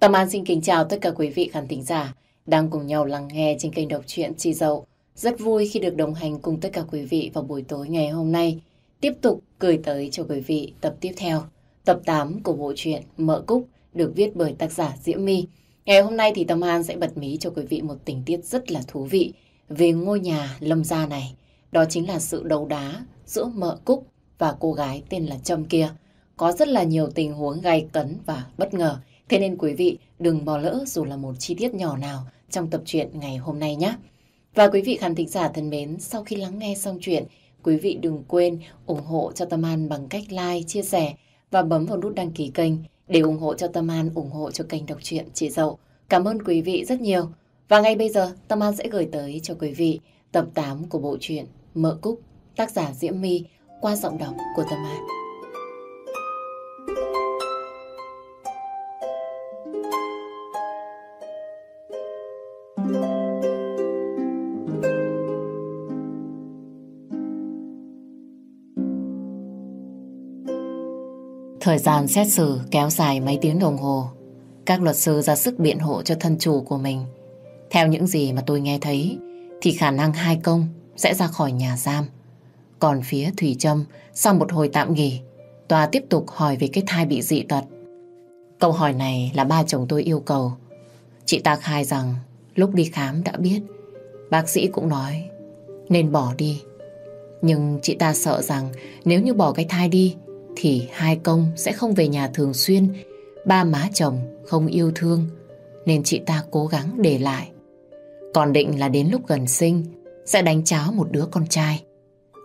Tâm An xin kính chào tất cả quý vị khán thính giả đang cùng nhau lắng nghe trên kênh đọc truyện Chị Dậu. Rất vui khi được đồng hành cùng tất cả quý vị vào buổi tối ngày hôm nay. Tiếp tục gửi tới cho quý vị tập tiếp theo, tập 8 của bộ truyện Mợ Cúc được viết bởi tác giả Diễm My. Ngày hôm nay thì Tâm An sẽ bật mí cho quý vị một tình tiết rất là thú vị về ngôi nhà lâm gia này. Đó chính là sự đấu đá giữa Mợ Cúc và cô gái tên là Trâm kia. Có rất là nhiều tình huống gay cấn và bất ngờ. Thế nên quý vị đừng bỏ lỡ dù là một chi tiết nhỏ nào trong tập truyện ngày hôm nay nhé. Và quý vị khán thính giả thân mến, sau khi lắng nghe xong chuyện, quý vị đừng quên ủng hộ cho Tâm An bằng cách like, chia sẻ và bấm vào nút đăng ký kênh để ủng hộ cho Tâm An, ủng hộ cho kênh đọc truyện Chị Dậu. Cảm ơn quý vị rất nhiều. Và ngay bây giờ, Tâm An sẽ gửi tới cho quý vị tập 8 của bộ truyện Mợ Cúc, tác giả Diễm My qua giọng đọc của Tâm An. Thời gian xét xử kéo dài mấy tiếng đồng hồ. Các luật sư ra sức biện hộ cho thân chủ của mình. Theo những gì mà tôi nghe thấy, thì khả năng hai công sẽ ra khỏi nhà giam. Còn phía Thủy Trâm, sau một hồi tạm nghỉ, tòa tiếp tục hỏi về cái thai bị dị tật. Câu hỏi này là ba chồng tôi yêu cầu. Chị ta khai rằng lúc đi khám đã biết, bác sĩ cũng nói nên bỏ đi. Nhưng chị ta sợ rằng nếu như bỏ cái thai đi thì hai công sẽ không về nhà thường xuyên, ba má chồng không yêu thương, nên chị ta cố gắng để lại. Còn định là đến lúc gần sinh, sẽ đánh cháo một đứa con trai.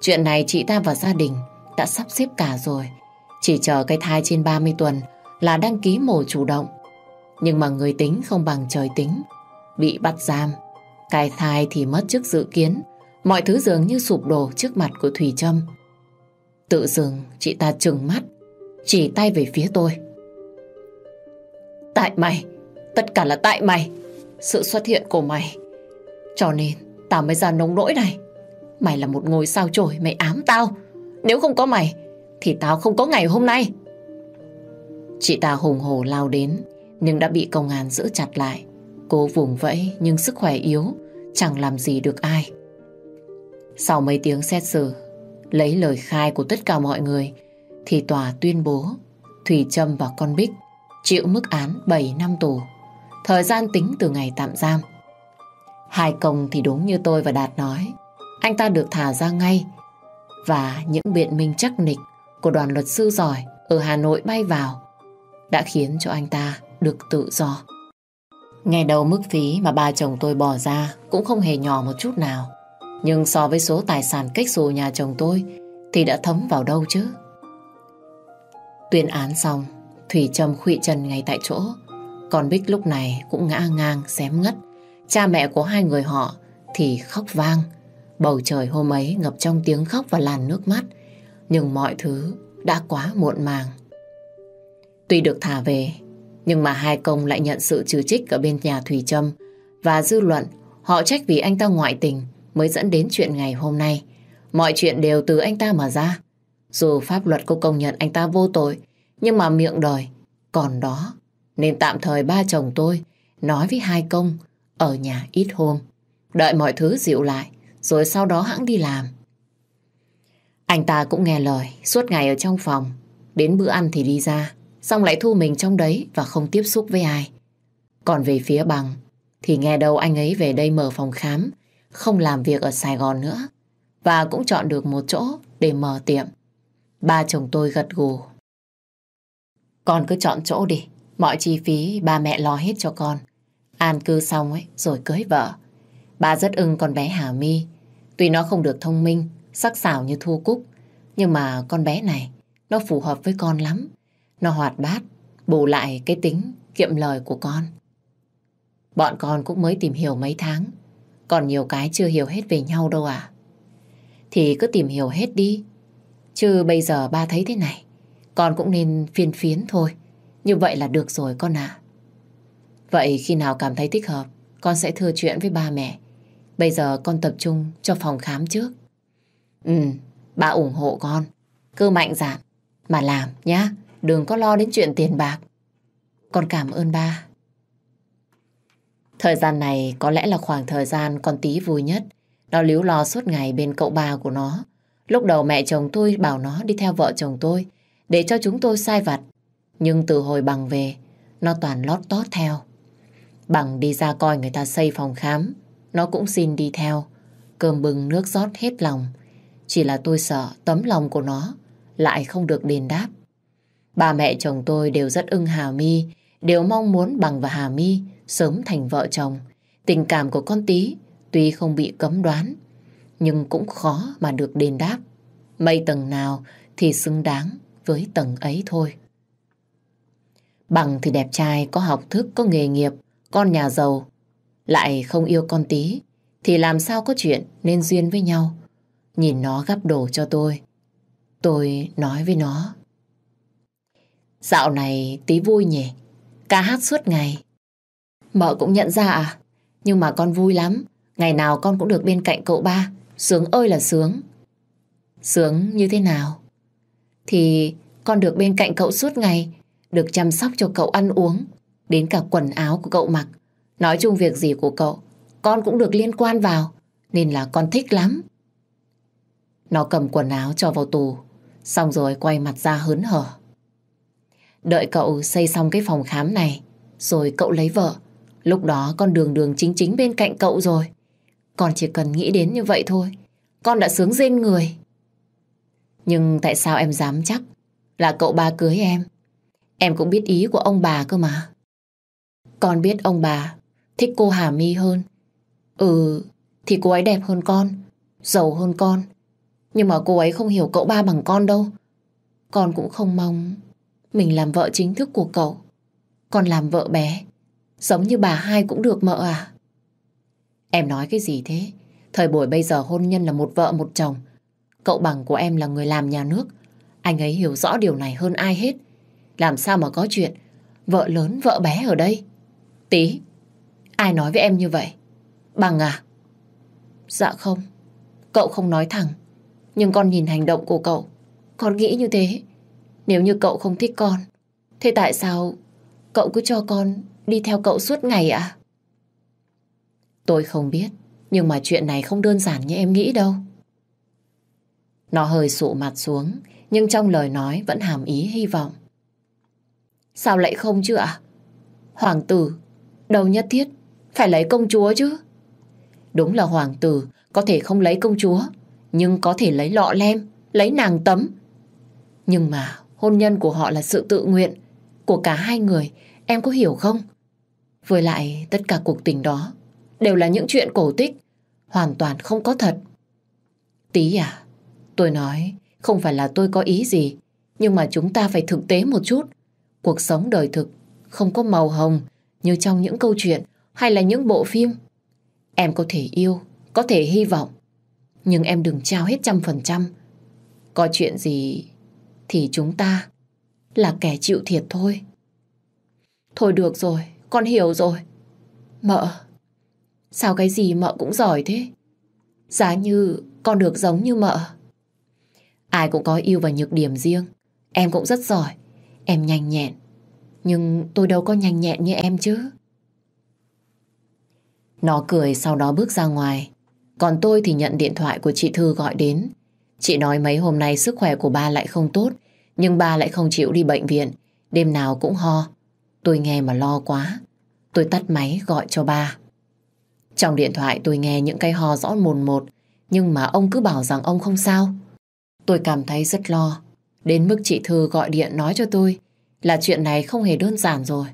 Chuyện này chị ta và gia đình đã sắp xếp cả rồi. Chỉ chờ cái thai trên 30 tuần là đăng ký mổ chủ động. Nhưng mà người tính không bằng trời tính. Bị bắt giam. Cái thai thì mất trước dự kiến. Mọi thứ dường như sụp đổ trước mặt của Thủy Trâm. Tự dưng chị ta trừng mắt, chỉ tay về phía tôi. Tại mày, tất cả là tại mày, sự xuất hiện của mày. Cho nên tao mới ra nông nỗi này. Mày là một ngôi sao trổi mày ám tao. Nếu không có mày, thì tao không có ngày hôm nay. Chị ta hùng hổ lao đến, nhưng đã bị công an giữ chặt lại. Cô vùng vẫy nhưng sức khỏe yếu, chẳng làm gì được ai. Sau mấy tiếng xét xử, Lấy lời khai của tất cả mọi người, thì tòa tuyên bố Thủy Trâm và con Bích chịu mức án 7 năm tù. Thời gian tính từ ngày tạm giam. Hai công thì đúng như tôi và Đạt nói. Anh ta được thả ra ngay và những biện minh chắc nịch của đoàn luật sư giỏi ở Hà Nội bay vào đã khiến cho anh ta được tự do. Nghe đầu mức phí mà ba chồng tôi bỏ ra cũng không hề nhỏ một chút nào. Nhưng so với số tài sản cách xù nhà chồng tôi thì đã thấm vào đâu chứ? Tuyên án xong, Thủy Trâm khụy chân ngay tại chỗ. Còn Bích lúc này cũng ngã ngang, xém ngất. Cha mẹ của hai người họ thì khóc vang. Bầu trời hôm ấy ngập trong tiếng khóc và làn nước mắt. Nhưng mọi thứ đã quá muộn màng. Tuy được thả về, nhưng mà hai công lại nhận sự trừ trích ở bên nhà Thủy Trâm và dư luận họ trách vì anh ta ngoại tình mới dẫn đến chuyện ngày hôm nay. Mọi chuyện đều từ anh ta mà ra. Dù pháp luật có công nhận anh ta vô tội, nhưng mà miệng đòi. còn đó. Nên tạm thời ba chồng tôi nói với hai công ở nhà ít hôm. Đợi mọi thứ dịu lại, rồi sau đó hãng đi làm. Anh ta cũng nghe lời, suốt ngày ở trong phòng. Đến bữa ăn thì đi ra, xong lại thu mình trong đấy và không tiếp xúc với ai. Còn về phía bằng, thì nghe đâu anh ấy về đây mở phòng khám không làm việc ở Sài Gòn nữa và cũng chọn được một chỗ để mở tiệm. Ba chồng tôi gật gù. Con cứ chọn chỗ đi, mọi chi phí ba mẹ lo hết cho con. An cư xong ấy, rồi cưới vợ. Ba rất ưng con bé Hà My. Tuy nó không được thông minh, sắc sảo như Thu Cúc, nhưng mà con bé này, nó phù hợp với con lắm. Nó hoạt bát, bù lại cái tính kiệm lời của con. Bọn con cũng mới tìm hiểu mấy tháng, còn nhiều cái chưa hiểu hết về nhau đâu à. Thì cứ tìm hiểu hết đi. Chứ bây giờ ba thấy thế này, con cũng nên phiên phiến thôi. Như vậy là được rồi con à. Vậy khi nào cảm thấy thích hợp, con sẽ thưa chuyện với ba mẹ. Bây giờ con tập trung cho phòng khám trước. Ừ, ba ủng hộ con. Cứ mạnh dạn mà làm nhá. Đừng có lo đến chuyện tiền bạc. Con cảm ơn ba. Thời gian này có lẽ là khoảng thời gian con tí vui nhất. Nó líu lo suốt ngày bên cậu ba của nó. Lúc đầu mẹ chồng tôi bảo nó đi theo vợ chồng tôi để cho chúng tôi sai vặt. Nhưng từ hồi bằng về, nó toàn lót tót theo. Bằng đi ra coi người ta xây phòng khám, nó cũng xin đi theo. Cơm bừng nước rót hết lòng. Chỉ là tôi sợ tấm lòng của nó lại không được đền đáp. Ba mẹ chồng tôi đều rất ưng Hà My, đều mong muốn Bằng và Hà My sớm thành vợ chồng. Tình cảm của con tí tuy không bị cấm đoán, nhưng cũng khó mà được đền đáp. Mây tầng nào thì xứng đáng với tầng ấy thôi. Bằng thì đẹp trai, có học thức, có nghề nghiệp, con nhà giàu, lại không yêu con tí, thì làm sao có chuyện nên duyên với nhau. Nhìn nó gắp đồ cho tôi. Tôi nói với nó. Dạo này tí vui nhỉ, ca hát suốt ngày. Mợ cũng nhận ra à, nhưng mà con vui lắm. Ngày nào con cũng được bên cạnh cậu ba, sướng ơi là sướng. Sướng như thế nào? Thì con được bên cạnh cậu suốt ngày, được chăm sóc cho cậu ăn uống, đến cả quần áo của cậu mặc. Nói chung việc gì của cậu, con cũng được liên quan vào, nên là con thích lắm. Nó cầm quần áo cho vào tù, xong rồi quay mặt ra hớn hở. Đợi cậu xây xong cái phòng khám này, rồi cậu lấy vợ. Lúc đó con đường đường chính chính bên cạnh cậu rồi. Con chỉ cần nghĩ đến như vậy thôi. Con đã sướng rên người. Nhưng tại sao em dám chắc là cậu ba cưới em? Em cũng biết ý của ông bà cơ mà. Con biết ông bà thích cô Hà My hơn. Ừ, thì cô ấy đẹp hơn con, giàu hơn con. Nhưng mà cô ấy không hiểu cậu ba bằng con đâu. Con cũng không mong mình làm vợ chính thức của cậu. Con làm vợ bé, giống như bà hai cũng được mợ à? Em nói cái gì thế? Thời buổi bây giờ hôn nhân là một vợ một chồng. Cậu bằng của em là người làm nhà nước. Anh ấy hiểu rõ điều này hơn ai hết. Làm sao mà có chuyện vợ lớn vợ bé ở đây? Tí, ai nói với em như vậy? Bằng à? Dạ không, cậu không nói thẳng. Nhưng con nhìn hành động của cậu, con nghĩ như thế. Nếu như cậu không thích con, thế tại sao cậu cứ cho con đi theo cậu suốt ngày ạ? Tôi không biết, nhưng mà chuyện này không đơn giản như em nghĩ đâu. Nó hơi sụ mặt xuống, nhưng trong lời nói vẫn hàm ý hy vọng. Sao lại không chứ ạ? Hoàng tử, đâu nhất thiết, phải lấy công chúa chứ. Đúng là hoàng tử có thể không lấy công chúa, nhưng có thể lấy lọ lem, lấy nàng tấm. Nhưng mà hôn nhân của họ là sự tự nguyện của cả hai người, em có hiểu không? Với lại tất cả cuộc tình đó đều là những chuyện cổ tích, hoàn toàn không có thật. Tí à, tôi nói không phải là tôi có ý gì, nhưng mà chúng ta phải thực tế một chút. Cuộc sống đời thực không có màu hồng như trong những câu chuyện hay là những bộ phim. Em có thể yêu, có thể hy vọng, nhưng em đừng trao hết trăm phần trăm. Có chuyện gì thì chúng ta là kẻ chịu thiệt thôi. Thôi được rồi, con hiểu rồi. Mợ, sao cái gì mợ cũng giỏi thế? Giá như con được giống như mợ. Ai cũng có yêu và nhược điểm riêng. Em cũng rất giỏi. Em nhanh nhẹn. Nhưng tôi đâu có nhanh nhẹn như em chứ. Nó cười sau đó bước ra ngoài. Còn tôi thì nhận điện thoại của chị Thư gọi đến. Chị nói mấy hôm nay sức khỏe của ba lại không tốt, nhưng ba lại không chịu đi bệnh viện, đêm nào cũng ho. Tôi nghe mà lo quá. Tôi tắt máy gọi cho ba. Trong điện thoại tôi nghe những cái ho rõ mồn một, nhưng mà ông cứ bảo rằng ông không sao. Tôi cảm thấy rất lo, đến mức chị Thư gọi điện nói cho tôi là chuyện này không hề đơn giản rồi.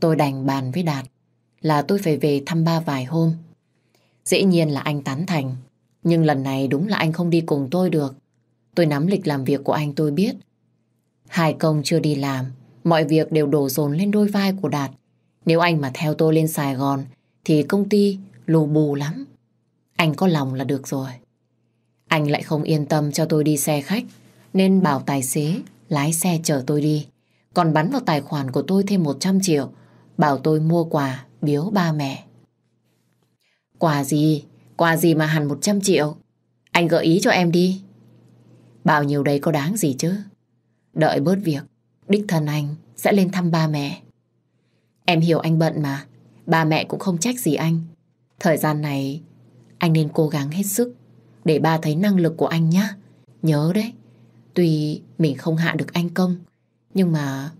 Tôi đành bàn với Đạt là tôi phải về thăm ba vài hôm. Dĩ nhiên là anh tán thành, nhưng lần này đúng là anh không đi cùng tôi được. Tôi nắm lịch làm việc của anh tôi biết. hải công chưa đi làm, mọi việc đều đổ dồn lên đôi vai của Đạt. Nếu anh mà theo tôi lên Sài Gòn, thì công ty lù bù lắm. Anh có lòng là được rồi. Anh lại không yên tâm cho tôi đi xe khách, nên bảo tài xế lái xe chở tôi đi. Còn bắn vào tài khoản của tôi thêm 100 triệu, bảo tôi mua quà biếu ba mẹ. Quà gì? Quà gì mà hẳn 100 triệu? Anh gợi ý cho em đi. Bao nhiêu đấy có đáng gì chứ? Đợi bớt việc, đích thân anh sẽ lên thăm ba mẹ. Em hiểu anh bận mà. ba mẹ cũng không trách gì anh. Thời gian này, anh nên cố gắng hết sức để ba thấy năng lực của anh nhé. Nhớ đấy, tuy mình không hạ được anh công, nhưng mà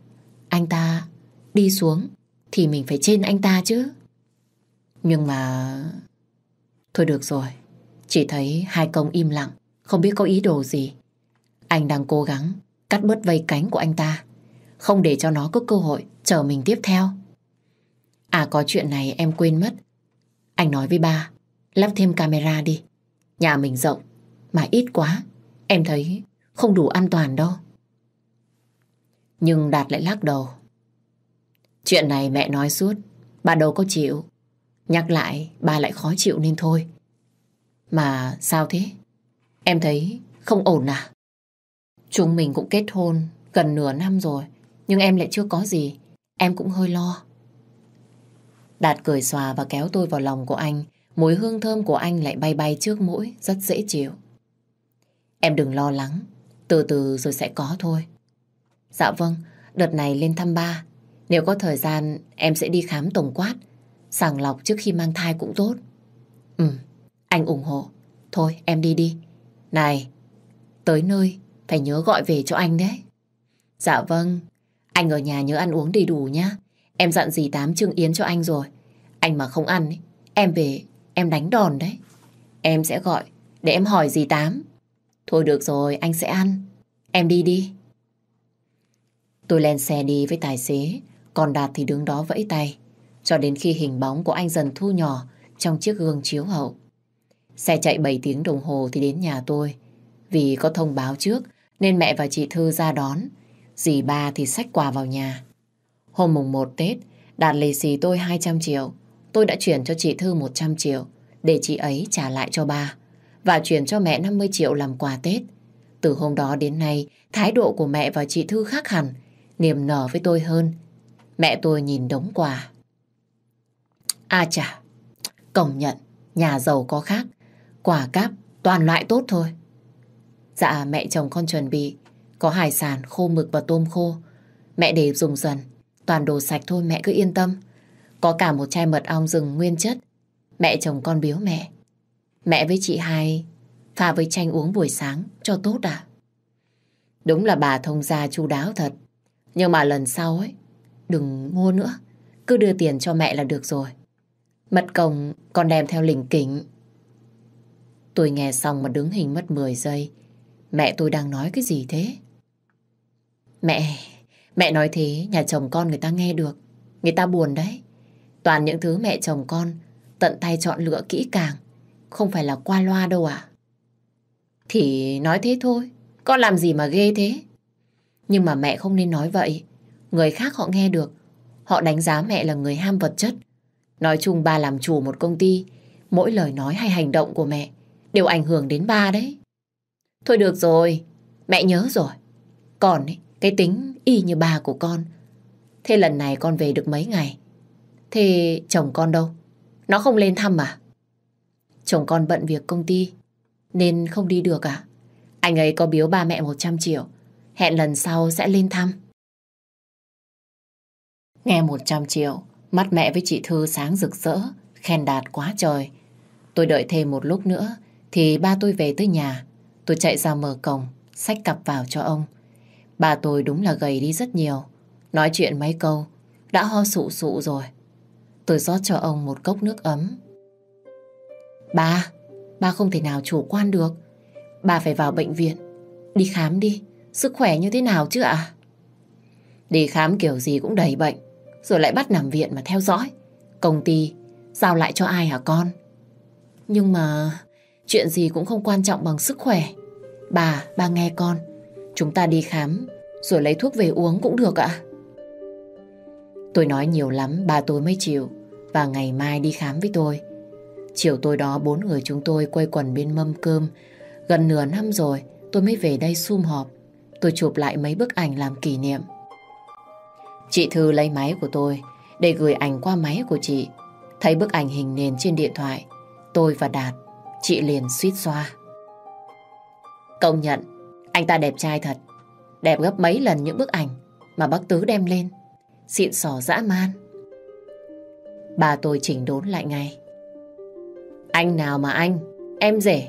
anh ta đi xuống thì mình phải trên anh ta chứ. Nhưng mà... Thôi được rồi, chỉ thấy hai công im lặng, không biết có ý đồ gì. Anh đang cố gắng cắt bớt vây cánh của anh ta, không để cho nó có cơ hội chờ mình tiếp theo. À có chuyện này em quên mất. Anh nói với ba, lắp thêm camera đi. Nhà mình rộng, mà ít quá. Em thấy không đủ an toàn đâu. Nhưng Đạt lại lắc đầu. Chuyện này mẹ nói suốt, bà đâu có chịu. Nhắc lại, bà lại khó chịu nên thôi. Mà sao thế? Em thấy không ổn à? Chúng mình cũng kết hôn gần nửa năm rồi, nhưng em lại chưa có gì. Em cũng hơi lo. Đạt cười xòa và kéo tôi vào lòng của anh. Mùi hương thơm của anh lại bay bay trước mũi, rất dễ chịu. Em đừng lo lắng, từ từ rồi sẽ có thôi. Dạ vâng, đợt này lên thăm ba. Nếu có thời gian, em sẽ đi khám tổng quát. Sàng lọc trước khi mang thai cũng tốt. Ừ, anh ủng hộ. Thôi, em đi đi. Này, tới nơi, phải nhớ gọi về cho anh đấy. Dạ vâng, anh ở nhà nhớ ăn uống đầy đủ nhá. Em dặn dì Tám trưng yến cho anh rồi. Anh mà không ăn, ấy, em về, em đánh đòn đấy. Em sẽ gọi, để em hỏi dì Tám. Thôi được rồi, anh sẽ ăn. Em đi đi. Tôi lên xe đi với tài xế, còn Đạt thì đứng đó vẫy tay, cho đến khi hình bóng của anh dần thu nhỏ trong chiếc gương chiếu hậu. Xe chạy 7 tiếng đồng hồ thì đến nhà tôi. Vì có thông báo trước nên mẹ và chị Thư ra đón. Dì ba thì xách quà vào nhà. Hôm mùng 1 Tết, Đạt lì xì tôi 200 triệu. Tôi đã chuyển cho chị Thư 100 triệu để chị ấy trả lại cho ba và chuyển cho mẹ 50 triệu làm quà Tết. Từ hôm đó đến nay, thái độ của mẹ và chị Thư khác hẳn, niềm nở với tôi hơn. Mẹ tôi nhìn đống quà. À chà, công nhận, nhà giàu có khác, quà cáp toàn loại tốt thôi. Dạ mẹ chồng con chuẩn bị, có hải sản, khô mực và tôm khô. Mẹ để dùng dần, toàn đồ sạch thôi mẹ cứ yên tâm. Có cả một chai mật ong rừng nguyên chất. Mẹ chồng con biếu mẹ. Mẹ với chị hai pha với chanh uống buổi sáng cho tốt à? Đúng là bà thông gia chu đáo thật. Nhưng mà lần sau ấy, đừng mua nữa. Cứ đưa tiền cho mẹ là được rồi. Mật cồng còn đem theo lỉnh kỉnh. Tôi nghe xong mà đứng hình mất 10 giây. Mẹ tôi đang nói cái gì thế? Mẹ, mẹ nói thế nhà chồng con người ta nghe được. Người ta buồn đấy. Toàn những thứ mẹ chồng con tận tay chọn lựa kỹ càng. Không phải là qua loa đâu à? Thì nói thế thôi. Con làm gì mà ghê thế? Nhưng mà mẹ không nên nói vậy. Người khác họ nghe được. Họ đánh giá mẹ là người ham vật chất. Nói chung ba làm chủ một công ty. Mỗi lời nói hay hành động của mẹ đều ảnh hưởng đến ba đấy. Thôi được rồi, mẹ nhớ rồi. Còn ấy, cái tính y như bà của con. Thế lần này con về được mấy ngày? Thế chồng con đâu? Nó không lên thăm à? Chồng con bận việc công ty nên không đi được à? Anh ấy có biếu ba mẹ 100 triệu. Hẹn lần sau sẽ lên thăm. Nghe 100 triệu, mắt mẹ với chị Thư sáng rực rỡ, khen đạt quá trời. Tôi đợi thêm một lúc nữa thì ba tôi về tới nhà. Tôi chạy ra mở cổng, xách cặp vào cho ông. Bà tôi đúng là gầy đi rất nhiều. Nói chuyện mấy câu, đã ho sụ sụ rồi. Tôi rót cho ông một cốc nước ấm. Ba, ba không thể nào chủ quan được. Bà phải vào bệnh viện. Đi khám đi, sức khỏe như thế nào chứ ạ? Đi khám kiểu gì cũng đầy bệnh, rồi lại bắt nằm viện mà theo dõi. Công ty giao lại cho ai hả con? Nhưng mà chuyện gì cũng không quan trọng bằng sức khỏe. Bà, ba nghe con. Chúng ta đi khám rồi lấy thuốc về uống cũng được ạ. Tôi nói nhiều lắm, ba tôi mới chịu. Và ngày mai đi khám với tôi. Chiều tối đó bốn người chúng tôi quây quần bên mâm cơm. Gần nửa năm rồi tôi mới về đây sum họp. Tôi chụp lại mấy bức ảnh làm kỷ niệm. Chị Thư lấy máy của tôi để gửi ảnh qua máy của chị. Thấy bức ảnh hình nền trên điện thoại. Tôi và Đạt, chị liền suýt xoa. Công nhận, anh ta đẹp trai thật. Đẹp gấp mấy lần những bức ảnh mà bác Tứ đem lên. Xịn sò dã man. Bà tôi chỉnh đốn lại ngay. Anh nào mà anh, em rể,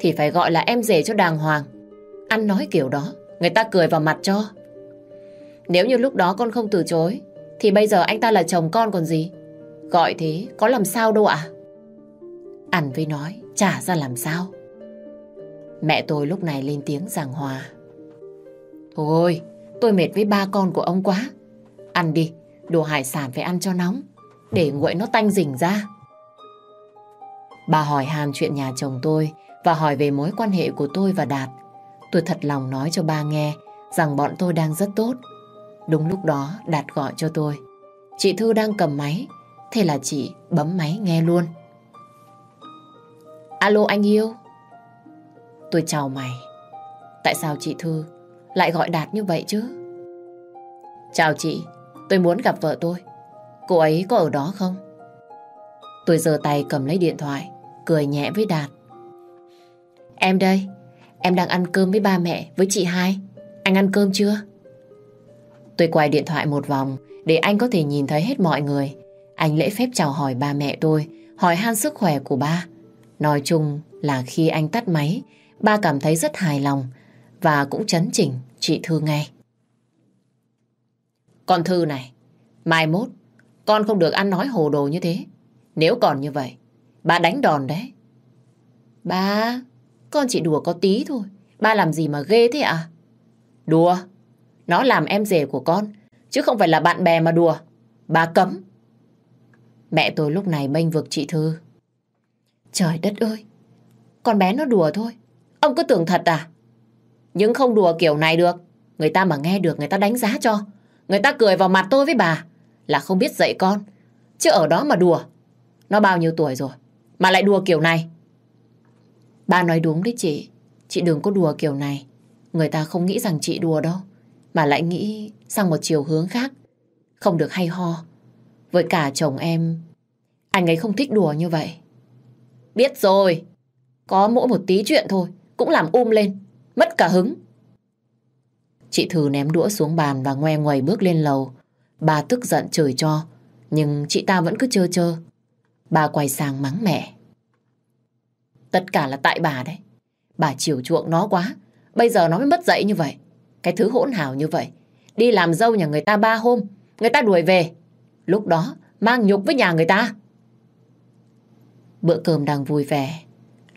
thì phải gọi là em rể cho đàng hoàng. Ăn nói kiểu đó, người ta cười vào mặt cho. Nếu như lúc đó con không từ chối, thì bây giờ anh ta là chồng con còn gì. Gọi thế có làm sao đâu ạ? Ăn với nói, trả ra làm sao. Mẹ tôi lúc này lên tiếng giảng hòa. Thôi, tôi mệt với ba con của ông quá. Ăn đi, đồ hải sản phải ăn cho nóng, để nguội nó tanh rỉnh ra. Bà hỏi han chuyện nhà chồng tôi và hỏi về mối quan hệ của tôi và Đạt. Tôi thật lòng nói cho ba nghe rằng bọn tôi đang rất tốt. Đúng lúc đó Đạt gọi cho tôi. Chị Thư đang cầm máy, thế là chị bấm máy nghe luôn. Alo anh yêu. Tôi chào mày. Tại sao chị Thư lại gọi Đạt như vậy chứ? Chào chị, tôi muốn gặp vợ tôi. Cô ấy có ở đó không? Tôi giơ tay cầm lấy điện thoại, cười nhẹ với Đạt. Em đây, em đang ăn cơm với ba mẹ, với chị hai. Anh ăn cơm chưa? Tôi quay điện thoại một vòng để anh có thể nhìn thấy hết mọi người. Anh lễ phép chào hỏi ba mẹ tôi, hỏi han sức khỏe của ba. Nói chung là khi anh tắt máy, ba cảm thấy rất hài lòng và cũng chấn chỉnh chị Thư ngay. Con Thư này, mai mốt, con không được ăn nói hồ đồ như thế. Nếu còn như vậy, ba đánh đòn đấy. Ba, con chỉ đùa có tí thôi. Ba làm gì mà ghê thế à? Đùa? Nó làm em rể của con, chứ không phải là bạn bè mà đùa. Ba cấm. Mẹ tôi lúc này bênh vực chị Thư. Trời đất ơi, con bé nó đùa thôi. Ông cứ tưởng thật à? Nhưng không đùa kiểu này được. Người ta mà nghe được người ta đánh giá cho. Người ta cười vào mặt tôi với bà là không biết dạy con. Chứ ở đó mà đùa. Nó bao nhiêu tuổi rồi mà lại đùa kiểu này. Ba nói đúng đấy chị. Chị đừng có đùa kiểu này. Người ta không nghĩ rằng chị đùa đâu. Mà lại nghĩ sang một chiều hướng khác. Không được hay ho. Với cả chồng em, anh ấy không thích đùa như vậy. Biết rồi. Có mỗi một tí chuyện thôi. Cũng làm um lên. Mất cả hứng. Chị Thư ném đũa xuống bàn và ngoe ngoầy bước lên lầu. Bà tức giận chửi cho. Nhưng chị ta vẫn cứ chơ chơ. Bà quay sang mắng mẹ. Tất cả là tại bà đấy. Bà chiều chuộng nó quá. Bây giờ nó mới mất dậy như vậy. Cái thứ hỗn hào như vậy. Đi làm dâu nhà người ta ba hôm. Người ta đuổi về. Lúc đó, mang nhục với nhà người ta. Bữa cơm đang vui vẻ.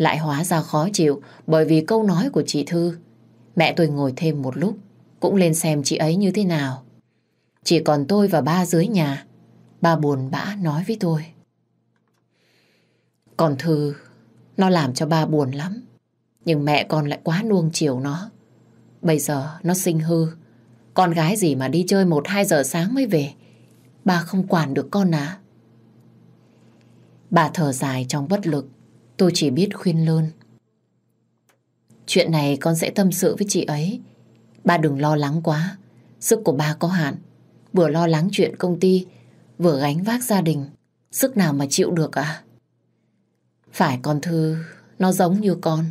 Lại hóa ra khó chịu bởi vì câu nói của chị Thư. Mẹ tôi ngồi thêm một lúc. Cũng lên xem chị ấy như thế nào. Chỉ còn tôi và ba dưới nhà. Ba buồn bã nói với tôi. Còn Thư, nó làm cho ba buồn lắm. Nhưng mẹ con lại quá nuông chiều nó. Bây giờ nó sinh hư. Con gái gì mà đi chơi một hai giờ sáng mới về. Ba không quản được con à. Bà thở dài trong bất lực. Tôi chỉ biết khuyên lơn. Chuyện này con sẽ tâm sự với chị ấy. Ba đừng lo lắng quá. Sức của ba có hạn. Vừa lo lắng chuyện công ty, vừa gánh vác gia đình. Sức nào mà chịu được à? Phải con Thư, nó giống như con,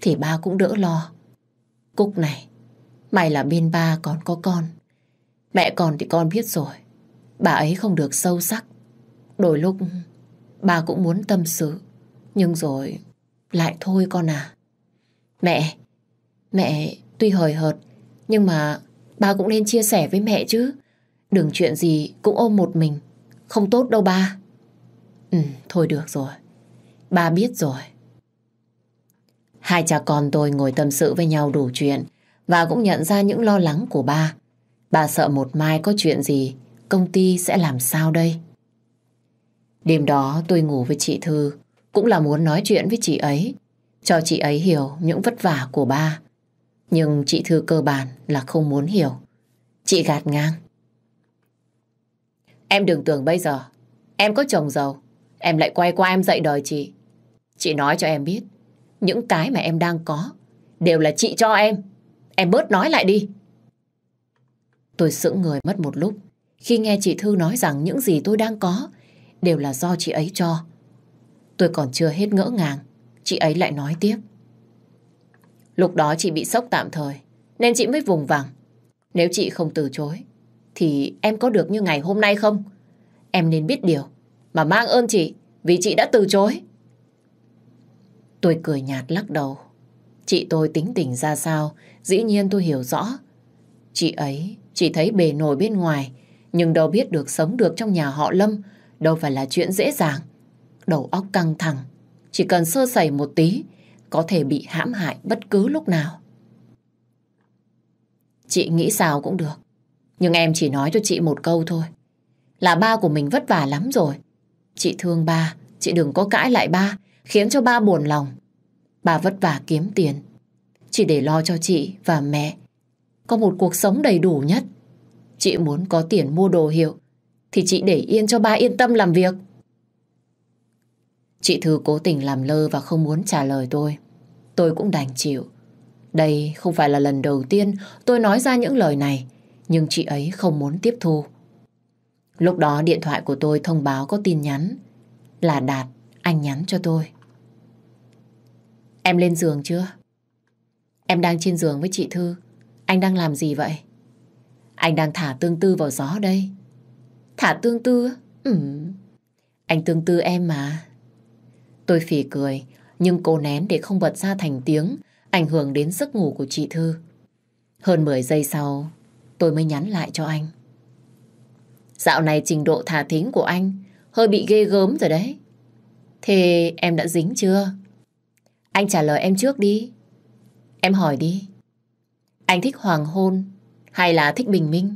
thì ba cũng đỡ lo. Cúc này, mày là bên ba còn có con. Mẹ con thì con biết rồi. Bà ấy không được sâu sắc. Đôi lúc ba cũng muốn tâm sự. Nhưng rồi lại thôi con à. Mẹ, mẹ tuy hời hợt nhưng mà ba cũng nên chia sẻ với mẹ chứ. Đừng chuyện gì cũng ôm một mình. Không tốt đâu ba. Ừ, thôi được rồi. Ba biết rồi. Hai cha con tôi ngồi tâm sự với nhau đủ chuyện và cũng nhận ra những lo lắng của ba. Bà sợ một mai có chuyện gì, công ty sẽ làm sao đây? Đêm đó tôi ngủ với chị Thư, cũng là muốn nói chuyện với chị ấy, cho chị ấy hiểu những vất vả của ba. Nhưng chị Thư cơ bản là không muốn hiểu. Chị gạt ngang. Em đừng tưởng bây giờ, em có chồng giàu, em lại quay qua em dạy đời chị. Chị nói cho em biết, những cái mà em đang có đều là chị cho em. Em bớt nói lại đi. Tôi sững người mất một lúc khi nghe chị Thư nói rằng những gì tôi đang có đều là do chị ấy cho. Tôi còn chưa hết ngỡ ngàng, chị ấy lại nói tiếp. Lúc đó chị bị sốc tạm thời, nên chị mới vùng vằng. Nếu chị không từ chối, thì em có được như ngày hôm nay không? Em nên biết điều, mà mang ơn chị vì chị đã từ chối. Tôi cười nhạt lắc đầu. Chị tôi tính tình ra sao, dĩ nhiên tôi hiểu rõ. Chị ấy chỉ thấy bề nổi bên ngoài, nhưng đâu biết được sống được trong nhà họ Lâm, đâu phải là chuyện dễ dàng. Đầu óc căng thẳng, chỉ cần sơ sẩy một tí, có thể bị hãm hại bất cứ lúc nào. Chị nghĩ sao cũng được, nhưng em chỉ nói cho chị một câu thôi. Là ba của mình vất vả lắm rồi. Chị thương ba, chị đừng có cãi lại ba, khiến cho ba buồn lòng. Ba vất vả kiếm tiền, chỉ để lo cho chị và mẹ có một cuộc sống đầy đủ nhất. Chị muốn có tiền mua đồ hiệu, thì chị để yên cho ba yên tâm làm việc. Chị Thư cố tình làm lơ và không muốn trả lời tôi. Tôi cũng đành chịu. Đây không phải là lần đầu tiên tôi nói ra những lời này, nhưng chị ấy không muốn tiếp thu. Lúc đó điện thoại của tôi thông báo có tin nhắn là Đạt, anh nhắn cho tôi. Em lên giường chưa? Em đang trên giường với chị Thư. Anh đang làm gì vậy? Anh đang thả tương tư vào gió đây. Thả tương tư? Ừ. Anh tương tư em mà. Tôi phỉ cười, nhưng cô nén để không bật ra thành tiếng, ảnh hưởng đến giấc ngủ của chị Thư. Hơn 10 giây sau, tôi mới nhắn lại cho anh. Dạo này trình độ thả thính của anh hơi bị ghê gớm rồi đấy. Thế em đã dính chưa? Anh trả lời em trước đi. Em hỏi đi. Anh thích hoàng hôn hay là thích bình minh?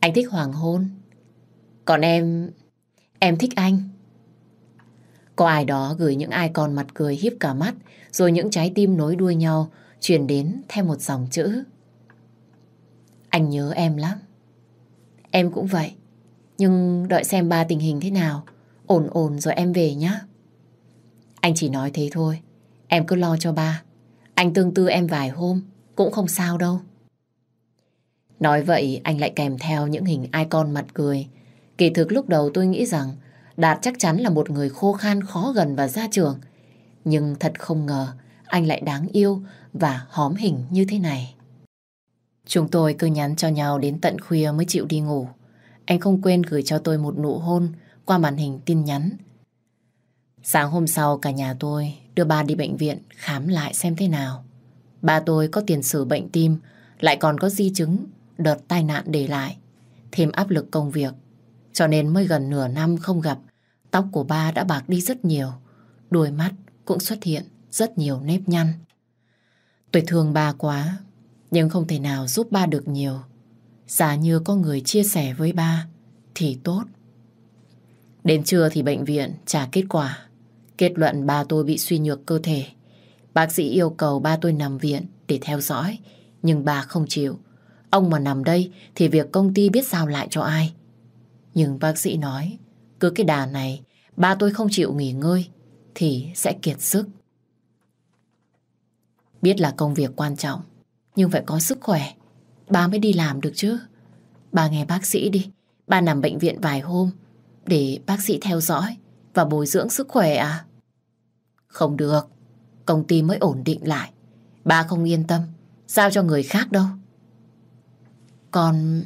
Anh thích hoàng hôn. Còn em... Em thích anh. Có ai đó gửi những ai còn mặt cười hiếp cả mắt, rồi những trái tim nối đuôi nhau, truyền đến theo một dòng chữ. Anh nhớ em lắm. Em cũng vậy. Nhưng đợi xem ba tình hình thế nào. Ổn ổn rồi em về nhá. Anh chỉ nói thế thôi. Em cứ lo cho ba. Anh tương tư em vài hôm. Cũng không sao đâu. Nói vậy, anh lại kèm theo những hình icon mặt cười. Kỳ thực lúc đầu tôi nghĩ rằng Đạt chắc chắn là một người khô khan khó gần và ra trường. Nhưng thật không ngờ anh lại đáng yêu và hóm hình như thế này. Chúng tôi cứ nhắn cho nhau đến tận khuya mới chịu đi ngủ. Anh không quên gửi cho tôi một nụ hôn qua màn hình tin nhắn. Sáng hôm sau cả nhà tôi đưa ba đi bệnh viện khám lại xem thế nào. Ba tôi có tiền sử bệnh tim, lại còn có di chứng đợt tai nạn để lại. Thêm áp lực công việc, cho nên mới gần nửa năm không gặp, tóc của ba đã bạc đi rất nhiều. Đuôi mắt cũng xuất hiện rất nhiều nếp nhăn. Tôi thương ba quá, nhưng không thể nào giúp ba được nhiều. Giả như có người chia sẻ với ba, thì tốt. Đến trưa thì bệnh viện trả kết quả. Kết luận ba tôi bị suy nhược cơ thể. Bác sĩ yêu cầu ba tôi nằm viện để theo dõi, nhưng bà không chịu. Ông mà nằm đây thì việc công ty biết giao lại cho ai. Nhưng bác sĩ nói, cứ cái đà này, ba tôi không chịu nghỉ ngơi, thì sẽ kiệt sức. Biết là công việc quan trọng, nhưng phải có sức khỏe, ba mới đi làm được chứ. ba nghe bác sĩ đi, ba nằm bệnh viện vài hôm, để bác sĩ theo dõi và bồi dưỡng sức khỏe à? Không được, công ty mới ổn định lại. Ba không yên tâm, giao cho người khác đâu. Con...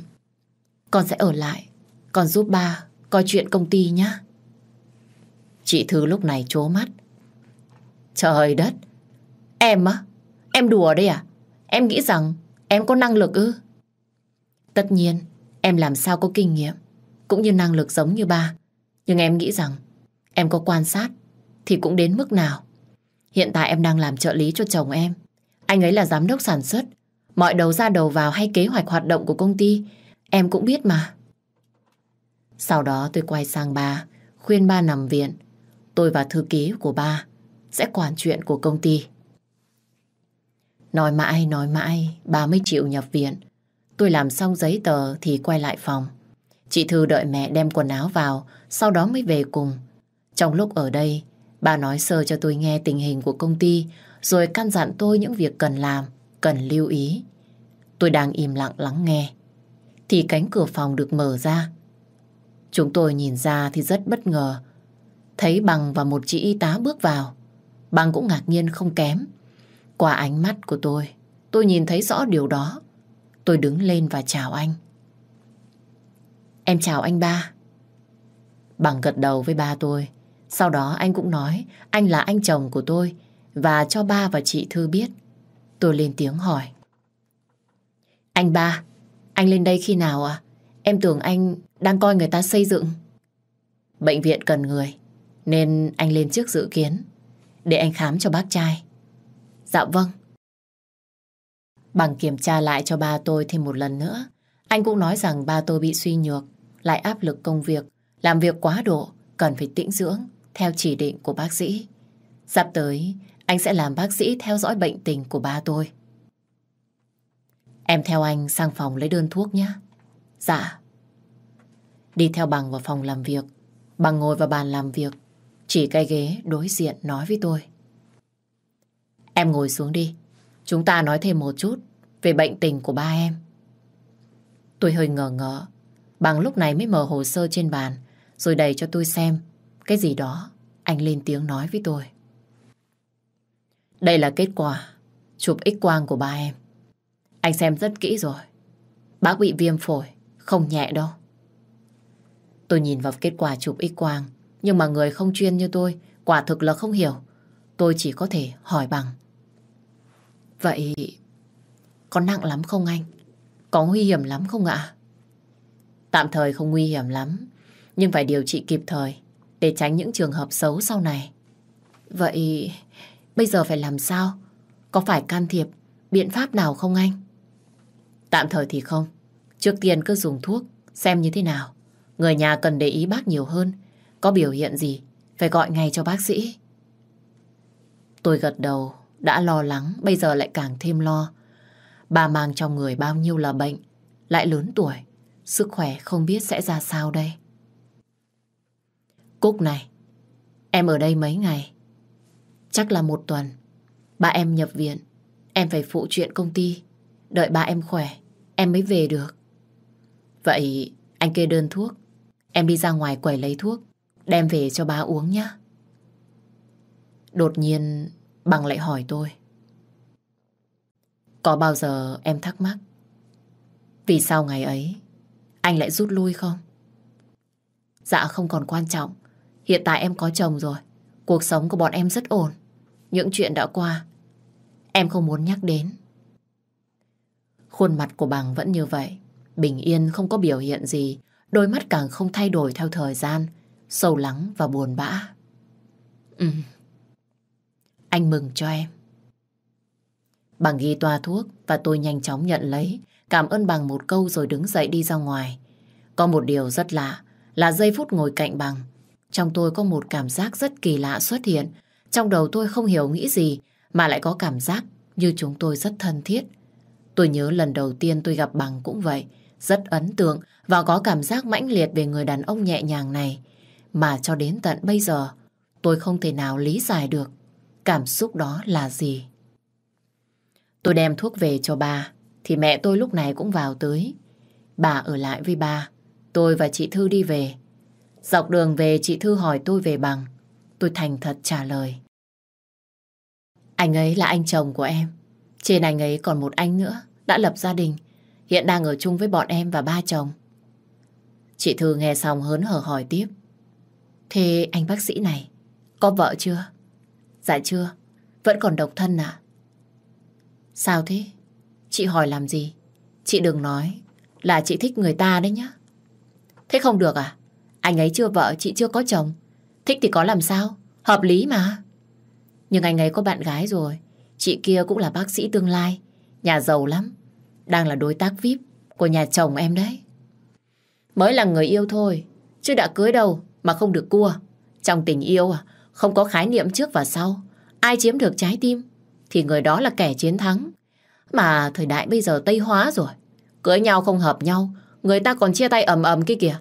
Con sẽ ở lại, con giúp ba coi chuyện công ty nhé. Chị Thư lúc này trố mắt. Trời đất, em á, em đùa đây à? Em nghĩ rằng em có năng lực ư? Tất nhiên, em làm sao có kinh nghiệm, cũng như năng lực giống như ba. Nhưng em nghĩ rằng em có quan sát thì cũng đến mức nào. Hiện tại em đang làm trợ lý cho chồng em. Anh ấy là giám đốc sản xuất. Mọi đầu ra đầu vào hay kế hoạch hoạt động của công ty, em cũng biết mà. Sau đó tôi quay sang ba, khuyên ba nằm viện. Tôi và thư ký của ba sẽ quản chuyện của công ty. Nói mãi, nói mãi, ba mới chịu nhập viện. Tôi làm xong giấy tờ thì quay lại phòng. Chị Thư đợi mẹ đem quần áo vào, sau đó mới về cùng. Trong lúc ở đây, bà nói sơ cho tôi nghe tình hình của công ty, rồi căn dặn tôi những việc cần làm, cần lưu ý. Tôi đang im lặng lắng nghe. Thì cánh cửa phòng được mở ra. Chúng tôi nhìn ra thì rất bất ngờ. Thấy Bằng và một chị y tá bước vào. Bằng cũng ngạc nhiên không kém. Qua ánh mắt của tôi, tôi nhìn thấy rõ điều đó. Tôi đứng lên và chào anh. Em chào anh ba. Bằng gật đầu với ba tôi. Sau đó anh cũng nói anh là anh chồng của tôi và cho ba và chị Thư biết. Tôi lên tiếng hỏi. Anh ba, anh lên đây khi nào à? Em tưởng anh đang coi người ta xây dựng. Bệnh viện cần người, nên anh lên trước dự kiến, để anh khám cho bác trai. Dạ vâng. Bằng kiểm tra lại cho ba tôi thêm một lần nữa, anh cũng nói rằng ba tôi bị suy nhược, lại áp lực công việc, làm việc quá độ, cần phải tĩnh dưỡng theo chỉ định của bác sĩ. Sắp tới, anh sẽ làm bác sĩ theo dõi bệnh tình của ba tôi. Em theo anh sang phòng lấy đơn thuốc nhé. Dạ. Đi theo bằng vào phòng làm việc. Bằng ngồi vào bàn làm việc. Chỉ cái ghế đối diện nói với tôi. Em ngồi xuống đi. Chúng ta nói thêm một chút về bệnh tình của ba em. Tôi hơi ngờ ngỡ. Bằng lúc này mới mở hồ sơ trên bàn rồi đầy cho tôi xem cái gì đó. Anh lên tiếng nói với tôi. Đây là kết quả chụp x-quang của ba em. Anh xem rất kỹ rồi. Bác bị viêm phổi, không nhẹ đâu. Tôi nhìn vào kết quả chụp x-quang, nhưng mà người không chuyên như tôi, quả thực là không hiểu. Tôi chỉ có thể hỏi bằng. Vậy, có nặng lắm không anh? Có nguy hiểm lắm không ạ? Tạm thời không nguy hiểm lắm, nhưng phải điều trị kịp thời để tránh những trường hợp xấu sau này. Vậy, bây giờ phải làm sao? Có phải can thiệp biện pháp nào không anh? Tạm thời thì không. Trước tiên cứ dùng thuốc, xem như thế nào. Người nhà cần để ý bác nhiều hơn. Có biểu hiện gì, phải gọi ngay cho bác sĩ. Tôi gật đầu, đã lo lắng, bây giờ lại càng thêm lo. Bà mang trong người bao nhiêu là bệnh, lại lớn tuổi, sức khỏe không biết sẽ ra sao đây. Cúc này, em ở đây mấy ngày? Chắc là một tuần. Ba em nhập viện, em phải phụ chuyện công ty. Đợi ba em khỏe, em mới về được. Vậy anh kê đơn thuốc. Em đi ra ngoài quầy lấy thuốc, đem về cho ba uống nhé. Đột nhiên bằng lại hỏi tôi. Có bao giờ em thắc mắc vì sao ngày ấy anh lại rút lui không? Dạ không còn quan trọng. Hiện tại em có chồng rồi. Cuộc sống của bọn em rất ổn. Những chuyện đã qua, em không muốn nhắc đến. Khuôn mặt của bằng vẫn như vậy. Bình yên không có biểu hiện gì. Đôi mắt càng không thay đổi theo thời gian. Sâu lắng và buồn bã. Ừ. Anh mừng cho em. Bằng ghi toa thuốc và tôi nhanh chóng nhận lấy. Cảm ơn bằng một câu rồi đứng dậy đi ra ngoài. Có một điều rất lạ là giây phút ngồi cạnh bằng. Trong tôi có một cảm giác rất kỳ lạ xuất hiện. Trong đầu tôi không hiểu nghĩ gì mà lại có cảm giác như chúng tôi rất thân thiết. Tôi nhớ lần đầu tiên tôi gặp bằng cũng vậy, rất ấn tượng và có cảm giác mãnh liệt về người đàn ông nhẹ nhàng này. Mà cho đến tận bây giờ, tôi không thể nào lý giải được cảm xúc đó là gì. Tôi đem thuốc về cho bà, thì mẹ tôi lúc này cũng vào tới. Bà ở lại với bà, tôi và chị Thư đi về. Dọc đường về chị Thư hỏi tôi về bằng, tôi thành thật trả lời. Anh ấy là anh chồng của em. Trên anh ấy còn một anh nữa, đã lập gia đình. Hiện đang ở chung với bọn em và ba chồng. Chị Thư nghe xong hớn hở hỏi tiếp. Thế anh bác sĩ này, có vợ chưa? Dạ chưa, vẫn còn độc thân à? Sao thế? Chị hỏi làm gì? Chị đừng nói là chị thích người ta đấy nhá. Thế không được à? Anh ấy chưa vợ, chị chưa có chồng. Thích thì có làm sao? Hợp lý mà. Nhưng anh ấy có bạn gái rồi. Chị kia cũng là bác sĩ tương lai. Nhà giàu lắm. Đang là đối tác VIP của nhà chồng em đấy. Mới là người yêu thôi. Chứ đã cưới đâu mà không được cua. Trong tình yêu à, không có khái niệm trước và sau. Ai chiếm được trái tim thì người đó là kẻ chiến thắng. Mà thời đại bây giờ Tây hóa rồi. Cưới nhau không hợp nhau. Người ta còn chia tay ầm ầm kia kìa.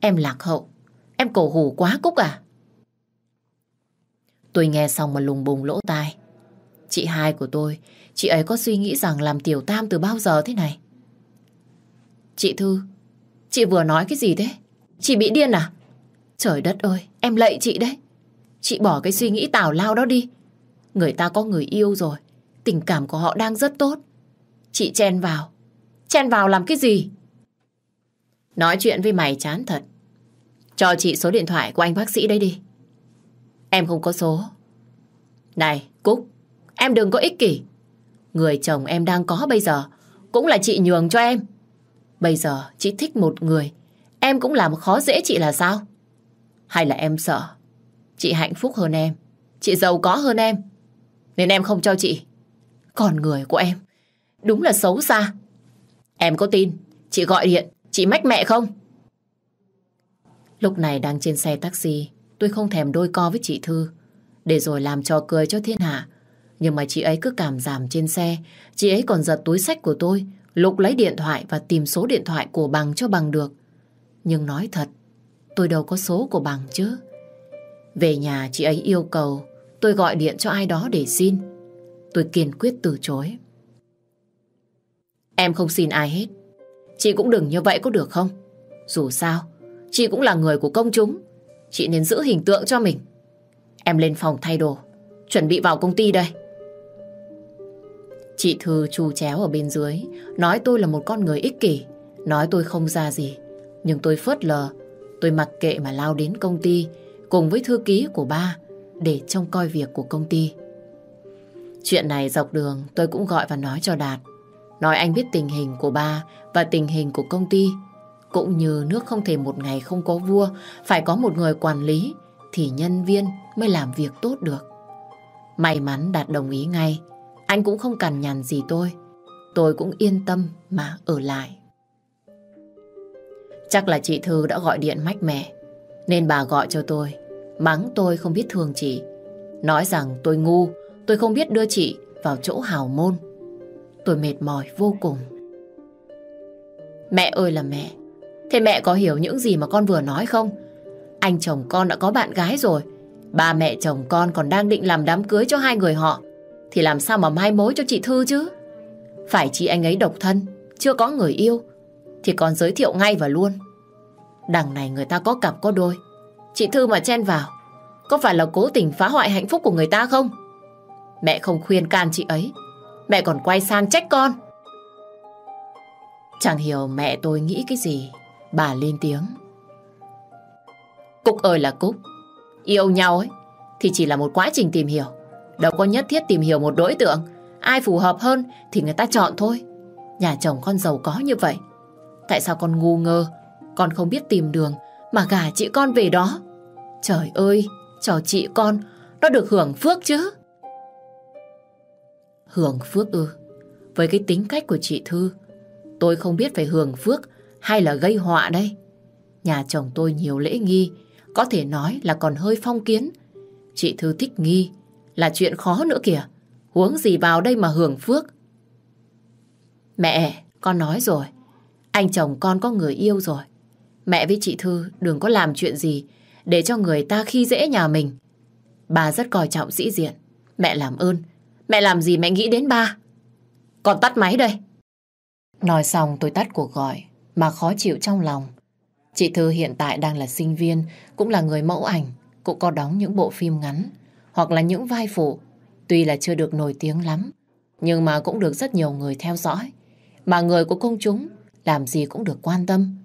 Em lạc hậu. Em cổ hủ quá Cúc à? Tôi nghe xong mà lùng bùng lỗ tai. Chị hai của tôi, chị ấy có suy nghĩ rằng làm tiểu tam từ bao giờ thế này? Chị Thư, chị vừa nói cái gì thế? Chị bị điên à? Trời đất ơi, em lạy chị đấy. Chị bỏ cái suy nghĩ tào lao đó đi. Người ta có người yêu rồi, tình cảm của họ đang rất tốt. Chị chen vào. Chen vào làm cái gì? Nói chuyện với mày chán thật. Cho chị số điện thoại của anh bác sĩ đấy đi. Em không có số. Này, Cúc, em đừng có ích kỷ. Người chồng em đang có bây giờ cũng là chị nhường cho em. Bây giờ chị thích một người, em cũng làm khó dễ chị là sao? Hay là em sợ chị hạnh phúc hơn em, chị giàu có hơn em, nên em không cho chị. Còn người của em, đúng là xấu xa. Em có tin chị gọi điện, chị mách mẹ không? Lúc này đang trên xe taxi, tôi không thèm đôi co với chị Thư, để rồi làm trò cười cho thiên hạ. Nhưng mà chị ấy cứ cảm giảm trên xe, chị ấy còn giật túi sách của tôi, lục lấy điện thoại và tìm số điện thoại của bằng cho bằng được. Nhưng nói thật, tôi đâu có số của bằng chứ. Về nhà chị ấy yêu cầu tôi gọi điện cho ai đó để xin. Tôi kiên quyết từ chối. Em không xin ai hết. Chị cũng đừng như vậy có được không? Dù sao, chị cũng là người của công chúng. Chị nên giữ hình tượng cho mình. Em lên phòng thay đồ, chuẩn bị vào công ty đây. Chị Thư chu chéo ở bên dưới, nói tôi là một con người ích kỷ, nói tôi không ra gì. Nhưng tôi phớt lờ, tôi mặc kệ mà lao đến công ty cùng với thư ký của ba để trông coi việc của công ty. Chuyện này dọc đường tôi cũng gọi và nói cho Đạt. Nói anh biết tình hình của ba và tình hình của công ty. Cũng như nước không thể một ngày không có vua, phải có một người quản lý thì nhân viên mới làm việc tốt được. May mắn Đạt đồng ý ngay. Anh cũng không cằn nhằn gì tôi. Tôi cũng yên tâm mà ở lại. Chắc là chị Thư đã gọi điện mách mẹ. Nên bà gọi cho tôi. Mắng tôi không biết thương chị. Nói rằng tôi ngu, tôi không biết đưa chị vào chỗ hào môn. Tôi mệt mỏi vô cùng. Mẹ ơi là mẹ. Thế mẹ có hiểu những gì mà con vừa nói không? Anh chồng con đã có bạn gái rồi. Ba mẹ chồng con còn đang định làm đám cưới cho hai người họ. Thì làm sao mà mai mối cho chị Thư chứ? Phải chị anh ấy độc thân, chưa có người yêu. Thì còn giới thiệu ngay và luôn. Đằng này người ta có cặp có đôi. Chị Thư mà chen vào. Có phải là cố tình phá hoại hạnh phúc của người ta không? Mẹ không khuyên can chị ấy. Mẹ còn quay sang trách con. Chẳng hiểu mẹ tôi nghĩ cái gì. Bà lên tiếng. Cúc ơi là Cúc. Yêu nhau ấy thì chỉ là một quá trình tìm hiểu. Đâu có nhất thiết tìm hiểu một đối tượng. Ai phù hợp hơn thì người ta chọn thôi. Nhà chồng con giàu có như vậy. Tại sao con ngu ngơ, con không biết tìm đường mà gả chị con về đó? Trời ơi, cho chị con, nó được hưởng phước chứ. Hưởng phước ư? Với cái tính cách của chị Thư, tôi không biết phải hưởng phước hay là gây họa đây. Nhà chồng tôi nhiều lễ nghi, có thể nói là còn hơi phong kiến. Chị Thư thích nghi, là chuyện khó nữa kìa. Huống gì vào đây mà hưởng phước. Mẹ, con nói rồi. Anh chồng con có người yêu rồi. Mẹ với chị Thư đừng có làm chuyện gì để cho người ta khi dễ nhà mình. Bà rất coi trọng sĩ diện. Mẹ làm ơn. Mẹ làm gì mẹ nghĩ đến ba. Con tắt máy đây. Nói xong tôi tắt cuộc gọi mà khó chịu trong lòng. Chị Thư hiện tại đang là sinh viên, cũng là người mẫu ảnh, cũng có đóng những bộ phim ngắn hoặc là những vai phụ. Tuy là chưa được nổi tiếng lắm, nhưng mà cũng được rất nhiều người theo dõi. Mà người của công chúng làm gì cũng được quan tâm.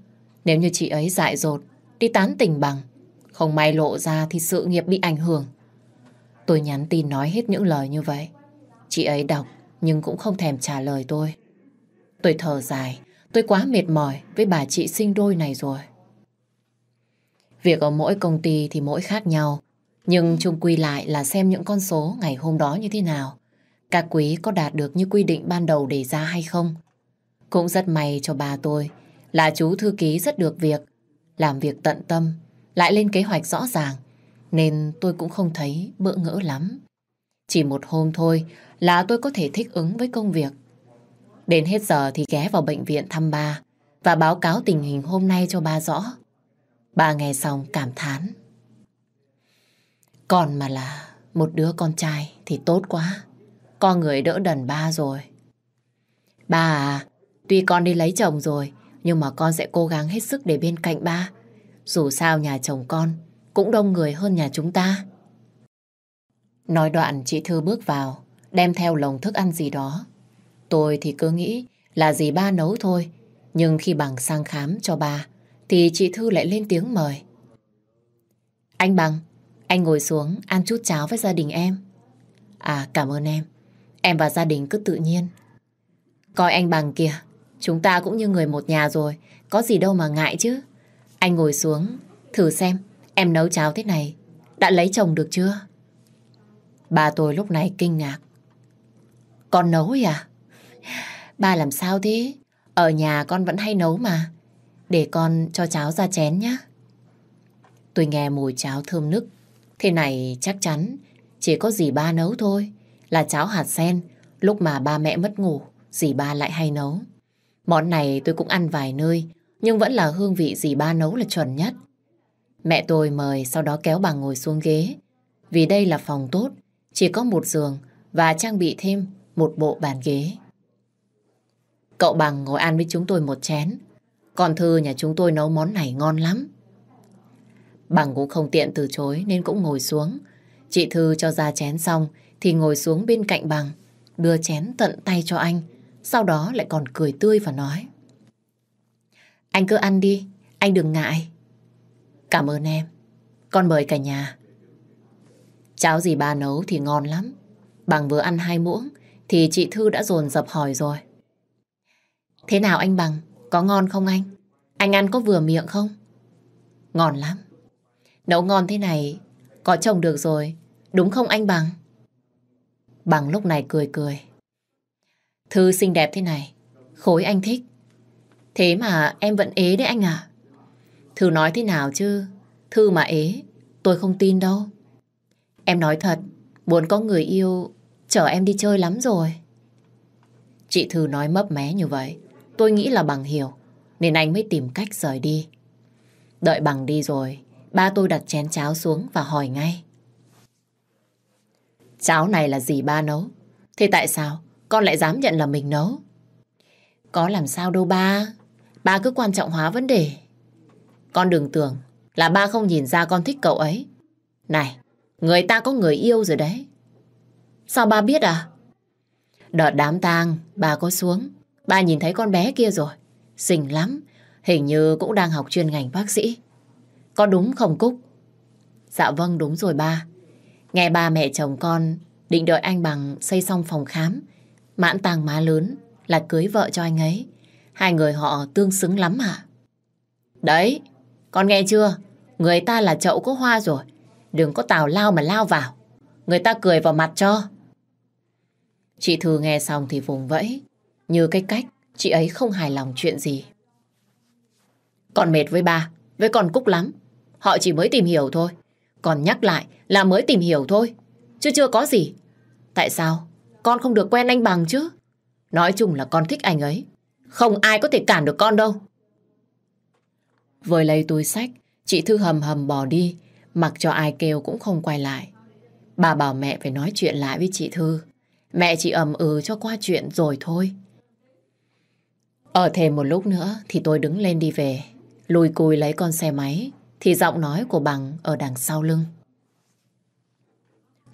Nếu như chị ấy dại dột, đi tán tình bằng, không may lộ ra thì sự nghiệp bị ảnh hưởng. Tôi nhắn tin nói hết những lời như vậy. Chị ấy đọc nhưng cũng không thèm trả lời tôi. Tôi thở dài, tôi quá mệt mỏi với bà chị sinh đôi này rồi. Việc ở mỗi công ty thì mỗi khác nhau, nhưng chung quy lại là xem những con số ngày hôm đó như thế nào. Các quý có đạt được như quy định ban đầu đề ra hay không. Cũng rất may cho bà tôi là chú thư ký rất được việc, làm việc tận tâm, lại lên kế hoạch rõ ràng, nên tôi cũng không thấy bỡ ngỡ lắm. Chỉ một hôm thôi là tôi có thể thích ứng với công việc. Đến hết giờ thì ghé vào bệnh viện thăm ba và báo cáo tình hình hôm nay cho ba rõ. Ba nghe xong cảm thán. Còn mà là một đứa con trai thì tốt quá. Con người đỡ đần ba rồi. Ba à, tuy con đi lấy chồng rồi, nhưng mà con sẽ cố gắng hết sức để bên cạnh ba. Dù sao nhà chồng con cũng đông người hơn nhà chúng ta. Nói đoạn chị Thư bước vào, đem theo lồng thức ăn gì đó. Tôi thì cứ nghĩ là gì ba nấu thôi. Nhưng khi bằng sang khám cho ba, thì chị Thư lại lên tiếng mời. Anh Bằng, anh ngồi xuống ăn chút cháo với gia đình em. À, cảm ơn em. Em và gia đình cứ tự nhiên. Coi anh Bằng kìa, chúng ta cũng như người một nhà rồi, có gì đâu mà ngại chứ. Anh ngồi xuống, thử xem em nấu cháo thế này, đã lấy chồng được chưa? Bà tôi lúc này kinh ngạc. Con nấu à? Ba làm sao thế? Ở nhà con vẫn hay nấu mà. Để con cho cháo ra chén nhé. Tôi nghe mùi cháo thơm nức. Thế này chắc chắn chỉ có dì ba nấu thôi. Là cháo hạt sen. Lúc mà ba mẹ mất ngủ, dì ba lại hay nấu. Món này tôi cũng ăn vài nơi, nhưng vẫn là hương vị dì ba nấu là chuẩn nhất. Mẹ tôi mời sau đó kéo bà ngồi xuống ghế. Vì đây là phòng tốt, chỉ có một giường và trang bị thêm một bộ bàn ghế. Cậu bằng ngồi ăn với chúng tôi một chén. Còn Thư nhà chúng tôi nấu món này ngon lắm. Bằng cũng không tiện từ chối nên cũng ngồi xuống. Chị Thư cho ra chén xong thì ngồi xuống bên cạnh bằng, đưa chén tận tay cho anh. Sau đó lại còn cười tươi và nói. Anh cứ ăn đi, anh đừng ngại. Cảm ơn em, con mời cả nhà. Cháo gì bà nấu thì ngon lắm. Bằng vừa ăn hai muỗng thì chị Thư đã dồn dập hỏi rồi. Thế nào anh Bằng? Có ngon không anh? Anh ăn có vừa miệng không? Ngon lắm. Nấu ngon thế này, có chồng được rồi, đúng không anh Bằng? Bằng lúc này cười cười. Thư xinh đẹp thế này, khối anh thích. Thế mà em vẫn ế đấy anh à? Thư nói thế nào chứ? Thư mà ế, tôi không tin đâu. Em nói thật, muốn có người yêu, chở em đi chơi lắm rồi. Chị Thư nói mấp mé như vậy, tôi nghĩ là bằng hiểu, nên anh mới tìm cách rời đi. Đợi bằng đi rồi, ba tôi đặt chén cháo xuống và hỏi ngay. Cháo này là gì ba nấu? Thế tại sao con lại dám nhận là mình nấu? Có làm sao đâu ba, ba cứ quan trọng hóa vấn đề. Con đừng tưởng là ba không nhìn ra con thích cậu ấy. Này, người ta có người yêu rồi đấy. Sao ba biết à? Đợt đám tang, bà có xuống. Ba nhìn thấy con bé kia rồi. Xinh lắm. Hình như cũng đang học chuyên ngành bác sĩ. Có đúng không Cúc? Dạ vâng đúng rồi ba. Nghe ba mẹ chồng con định đợi anh bằng xây xong phòng khám. Mãn tàng má lớn là cưới vợ cho anh ấy. Hai người họ tương xứng lắm à? Đấy, con nghe chưa? Người ta là chậu có hoa rồi. Đừng có tào lao mà lao vào. Người ta cười vào mặt cho. Chị Thư nghe xong thì vùng vẫy. Như cái cách chị ấy không hài lòng chuyện gì. Còn mệt với ba, với con Cúc lắm. Họ chỉ mới tìm hiểu thôi. Còn nhắc lại là mới tìm hiểu thôi. Chứ chưa có gì. Tại sao con không được quen anh bằng chứ? Nói chung là con thích anh ấy. Không ai có thể cản được con đâu. Vừa lấy túi sách, chị Thư hầm hầm bỏ đi, mặc cho ai kêu cũng không quay lại. Bà bảo mẹ phải nói chuyện lại với chị Thư. Mẹ chỉ ầm ừ cho qua chuyện rồi thôi. Ở thêm một lúc nữa thì tôi đứng lên đi về. Lùi cùi lấy con xe máy thì giọng nói của bằng ở đằng sau lưng.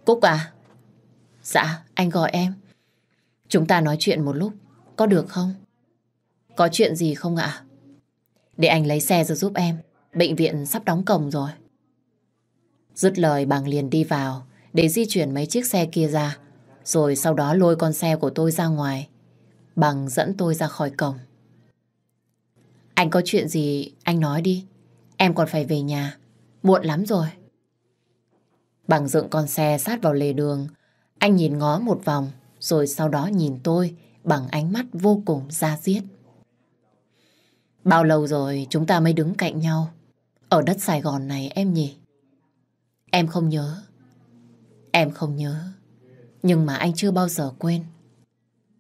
Cúc à? Dạ, anh gọi em. Chúng ta nói chuyện một lúc, có được không? Có chuyện gì không ạ? Để anh lấy xe rồi giúp em. Bệnh viện sắp đóng cổng rồi. Dứt lời bằng liền đi vào để di chuyển mấy chiếc xe kia ra. Rồi sau đó lôi con xe của tôi ra ngoài. Bằng dẫn tôi ra khỏi cổng. Anh có chuyện gì anh nói đi. Em còn phải về nhà. Muộn lắm rồi. Bằng dựng con xe sát vào lề đường. Anh nhìn ngó một vòng. Rồi sau đó nhìn tôi bằng ánh mắt vô cùng ra diết. Bao lâu rồi chúng ta mới đứng cạnh nhau ở đất Sài Gòn này em nhỉ? Em không nhớ. Em không nhớ. Nhưng mà anh chưa bao giờ quên.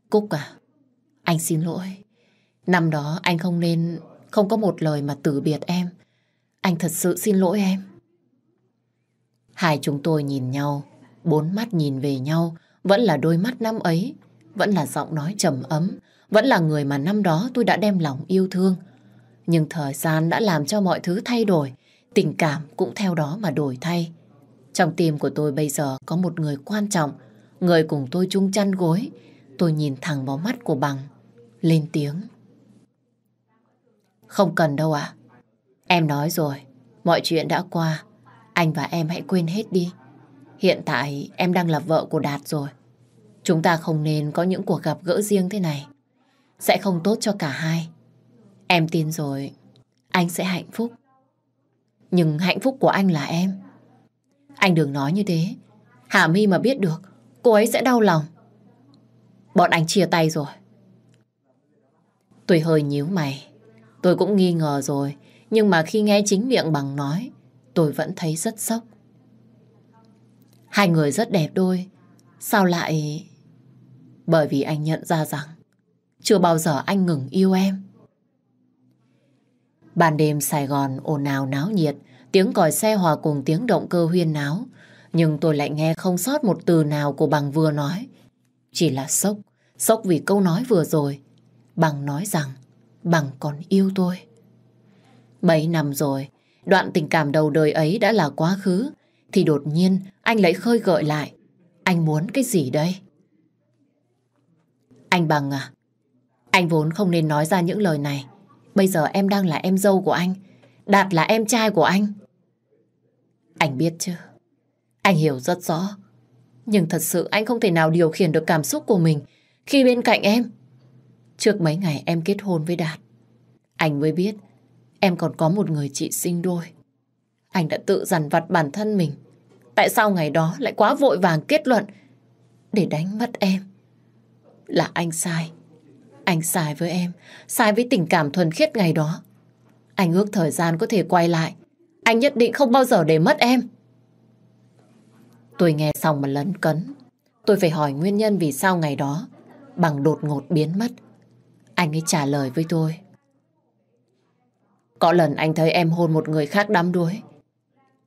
Cúc à, anh xin lỗi. Năm đó anh không nên không có một lời mà từ biệt em. Anh thật sự xin lỗi em. Hai chúng tôi nhìn nhau, bốn mắt nhìn về nhau, vẫn là đôi mắt năm ấy, vẫn là giọng nói trầm ấm, vẫn là người mà năm đó tôi đã đem lòng yêu thương. Nhưng thời gian đã làm cho mọi thứ thay đổi, tình cảm cũng theo đó mà đổi thay. Trong tim của tôi bây giờ có một người quan trọng, người cùng tôi chung chăn gối. Tôi nhìn thẳng vào mắt của bằng, lên tiếng. Không cần đâu ạ. Em nói rồi, mọi chuyện đã qua. Anh và em hãy quên hết đi. Hiện tại em đang là vợ của Đạt rồi. Chúng ta không nên có những cuộc gặp gỡ riêng thế này. Sẽ không tốt cho cả hai. Em tin rồi, anh sẽ hạnh phúc. Nhưng hạnh phúc của anh là em. Anh đừng nói như thế. Hà My mà biết được, cô ấy sẽ đau lòng. Bọn anh chia tay rồi. Tôi hơi nhíu mày. Tôi cũng nghi ngờ rồi. Nhưng mà khi nghe chính miệng bằng nói, tôi vẫn thấy rất sốc. Hai người rất đẹp đôi. Sao lại... Bởi vì anh nhận ra rằng chưa bao giờ anh ngừng yêu em. Ban đêm Sài Gòn ồn ào náo nhiệt, tiếng còi xe hòa cùng tiếng động cơ huyên náo. Nhưng tôi lại nghe không sót một từ nào của bằng vừa nói. Chỉ là sốc, sốc vì câu nói vừa rồi. Bằng nói rằng bằng còn yêu tôi mấy năm rồi, đoạn tình cảm đầu đời ấy đã là quá khứ, thì đột nhiên anh lại khơi gợi lại. Anh muốn cái gì đây? Anh Bằng à, anh vốn không nên nói ra những lời này. Bây giờ em đang là em dâu của anh, Đạt là em trai của anh. Anh biết chứ, anh hiểu rất rõ. Nhưng thật sự anh không thể nào điều khiển được cảm xúc của mình khi bên cạnh em. Trước mấy ngày em kết hôn với Đạt, anh mới biết em còn có một người chị sinh đôi. Anh đã tự dằn vặt bản thân mình. Tại sao ngày đó lại quá vội vàng kết luận để đánh mất em? Là anh sai. Anh sai với em, sai với tình cảm thuần khiết ngày đó. Anh ước thời gian có thể quay lại. Anh nhất định không bao giờ để mất em. Tôi nghe xong mà lấn cấn. Tôi phải hỏi nguyên nhân vì sao ngày đó bằng đột ngột biến mất. Anh ấy trả lời với tôi. Có lần anh thấy em hôn một người khác đắm đuối.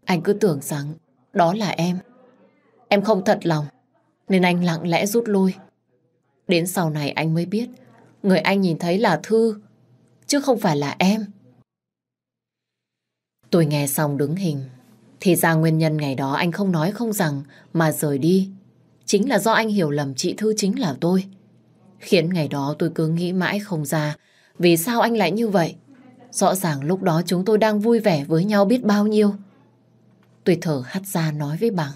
Anh cứ tưởng rằng đó là em. Em không thật lòng, nên anh lặng lẽ rút lui. Đến sau này anh mới biết, người anh nhìn thấy là Thư, chứ không phải là em. Tôi nghe xong đứng hình. Thì ra nguyên nhân ngày đó anh không nói không rằng mà rời đi. Chính là do anh hiểu lầm chị Thư chính là tôi. Khiến ngày đó tôi cứ nghĩ mãi không ra vì sao anh lại như vậy. Rõ ràng lúc đó chúng tôi đang vui vẻ với nhau biết bao nhiêu. Tôi thở hắt ra nói với bằng.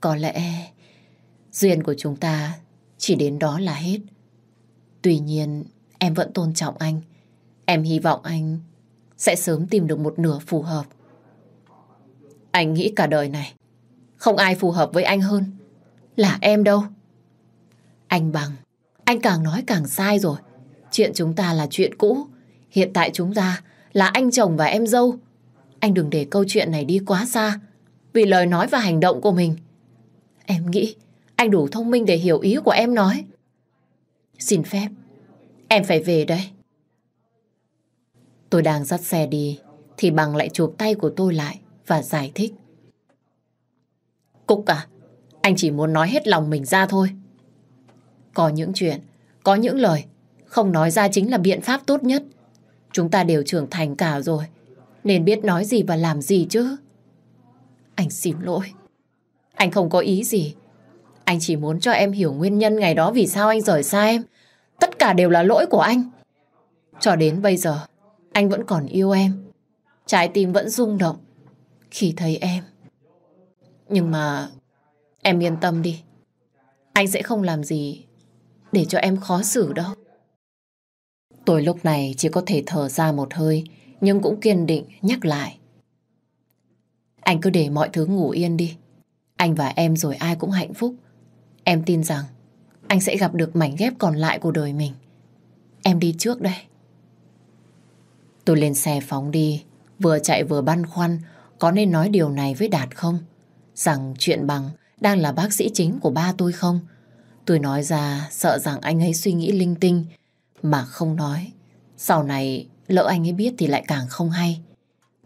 Có lẽ duyên của chúng ta chỉ đến đó là hết. Tuy nhiên em vẫn tôn trọng anh. Em hy vọng anh sẽ sớm tìm được một nửa phù hợp. Anh nghĩ cả đời này không ai phù hợp với anh hơn là em đâu. Anh bằng, anh càng nói càng sai rồi. Chuyện chúng ta là chuyện cũ. Hiện tại chúng ta là anh chồng và em dâu. Anh đừng để câu chuyện này đi quá xa vì lời nói và hành động của mình. Em nghĩ anh đủ thông minh để hiểu ý của em nói. Xin phép, em phải về đây. Tôi đang dắt xe đi thì bằng lại chụp tay của tôi lại và giải thích. Cúc à, anh chỉ muốn nói hết lòng mình ra thôi. Có những chuyện, có những lời không nói ra chính là biện pháp tốt nhất. Chúng ta đều trưởng thành cả rồi, nên biết nói gì và làm gì chứ. Anh xin lỗi. Anh không có ý gì. Anh chỉ muốn cho em hiểu nguyên nhân ngày đó vì sao anh rời xa em. Tất cả đều là lỗi của anh. Cho đến bây giờ, anh vẫn còn yêu em. Trái tim vẫn rung động khi thấy em. Nhưng mà em yên tâm đi. Anh sẽ không làm gì để cho em khó xử đâu. Tôi lúc này chỉ có thể thở ra một hơi, nhưng cũng kiên định nhắc lại. Anh cứ để mọi thứ ngủ yên đi. Anh và em rồi ai cũng hạnh phúc. Em tin rằng anh sẽ gặp được mảnh ghép còn lại của đời mình. Em đi trước đây. Tôi lên xe phóng đi, vừa chạy vừa băn khoăn có nên nói điều này với Đạt không? Rằng chuyện bằng đang là bác sĩ chính của ba tôi không? Tôi nói ra sợ rằng anh ấy suy nghĩ linh tinh mà không nói. Sau này, lỡ anh ấy biết thì lại càng không hay.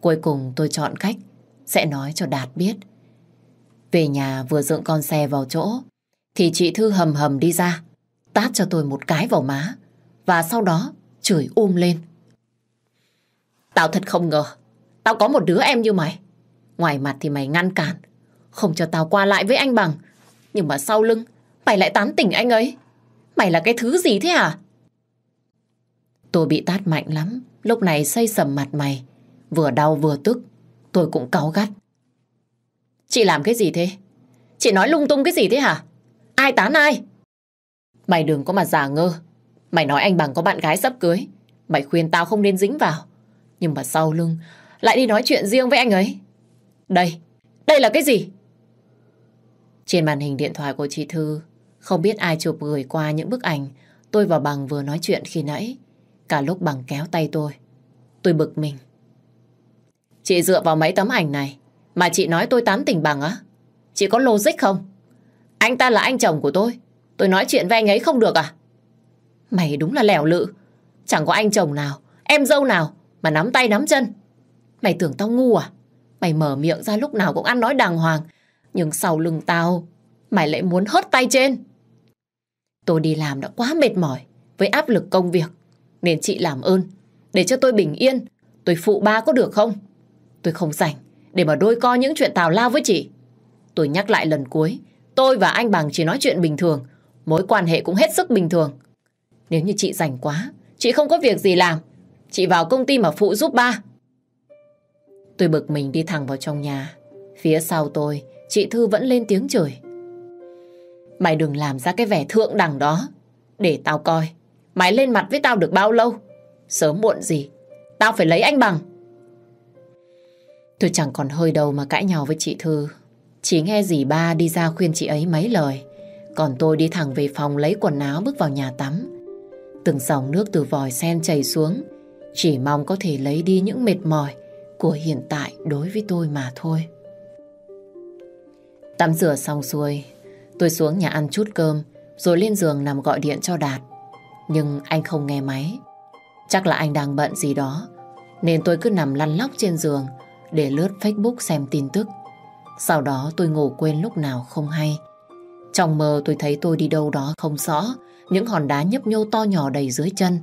Cuối cùng tôi chọn cách, sẽ nói cho Đạt biết. Về nhà vừa dựng con xe vào chỗ, thì chị Thư hầm hầm đi ra, tát cho tôi một cái vào má, và sau đó chửi um lên. Tao thật không ngờ, tao có một đứa em như mày. Ngoài mặt thì mày ngăn cản, không cho tao qua lại với anh bằng nhưng mà sau lưng, mày lại tán tỉnh anh ấy. Mày là cái thứ gì thế à? Tôi bị tát mạnh lắm, lúc này xây sầm mặt mày, vừa đau vừa tức. Tôi cũng cáu gắt. Chị làm cái gì thế? Chị nói lung tung cái gì thế hả? Ai tán ai? Mày đừng có mà giả ngơ. Mày nói anh bằng có bạn gái sắp cưới. Mày khuyên tao không nên dính vào. Nhưng mà sau lưng lại đi nói chuyện riêng với anh ấy. Đây, đây là cái gì? Trên màn hình điện thoại của chị Thư, không biết ai chụp gửi qua những bức ảnh tôi và Bằng vừa nói chuyện khi nãy. Cả lúc Bằng kéo tay tôi. Tôi bực mình. Chị dựa vào mấy tấm ảnh này mà chị nói tôi tán tỉnh Bằng á? Chị có logic không? Anh ta là anh chồng của tôi. Tôi nói chuyện với anh ấy không được à? Mày đúng là lẻo lự. Chẳng có anh chồng nào, em dâu nào mà nắm tay nắm chân. Mày tưởng tao ngu à? Mày mở miệng ra lúc nào cũng ăn nói đàng hoàng. Nhưng sau lưng tao, mày lại muốn hớt tay trên. Tôi đi làm đã quá mệt mỏi với áp lực công việc. Nên chị làm ơn, để cho tôi bình yên. Tôi phụ ba có được không? Tôi không rảnh để mà đôi co những chuyện tào lao với chị. Tôi nhắc lại lần cuối, tôi và anh Bằng chỉ nói chuyện bình thường. Mối quan hệ cũng hết sức bình thường. Nếu như chị rảnh quá, chị không có việc gì làm, chị vào công ty mà phụ giúp ba. Tôi bực mình đi thẳng vào trong nhà. Phía sau tôi, chị Thư vẫn lên tiếng chửi. Mày đừng làm ra cái vẻ thượng đẳng đó. Để tao coi, mày lên mặt với tao được bao lâu? Sớm muộn gì, tao phải lấy anh bằng. Tôi chẳng còn hơi đầu mà cãi nhau với chị Thư. Chỉ nghe dì ba đi ra khuyên chị ấy mấy lời. Còn tôi đi thẳng về phòng lấy quần áo bước vào nhà tắm. Từng dòng nước từ vòi sen chảy xuống. Chỉ mong có thể lấy đi những mệt mỏi của hiện tại đối với tôi mà thôi. Tắm rửa xong xuôi, tôi xuống nhà ăn chút cơm rồi lên giường nằm gọi điện cho Đạt. Nhưng anh không nghe máy. Chắc là anh đang bận gì đó nên tôi cứ nằm lăn lóc trên giường để lướt Facebook xem tin tức. Sau đó tôi ngủ quên lúc nào không hay. Trong mơ tôi thấy tôi đi đâu đó không rõ, những hòn đá nhấp nhô to nhỏ đầy dưới chân.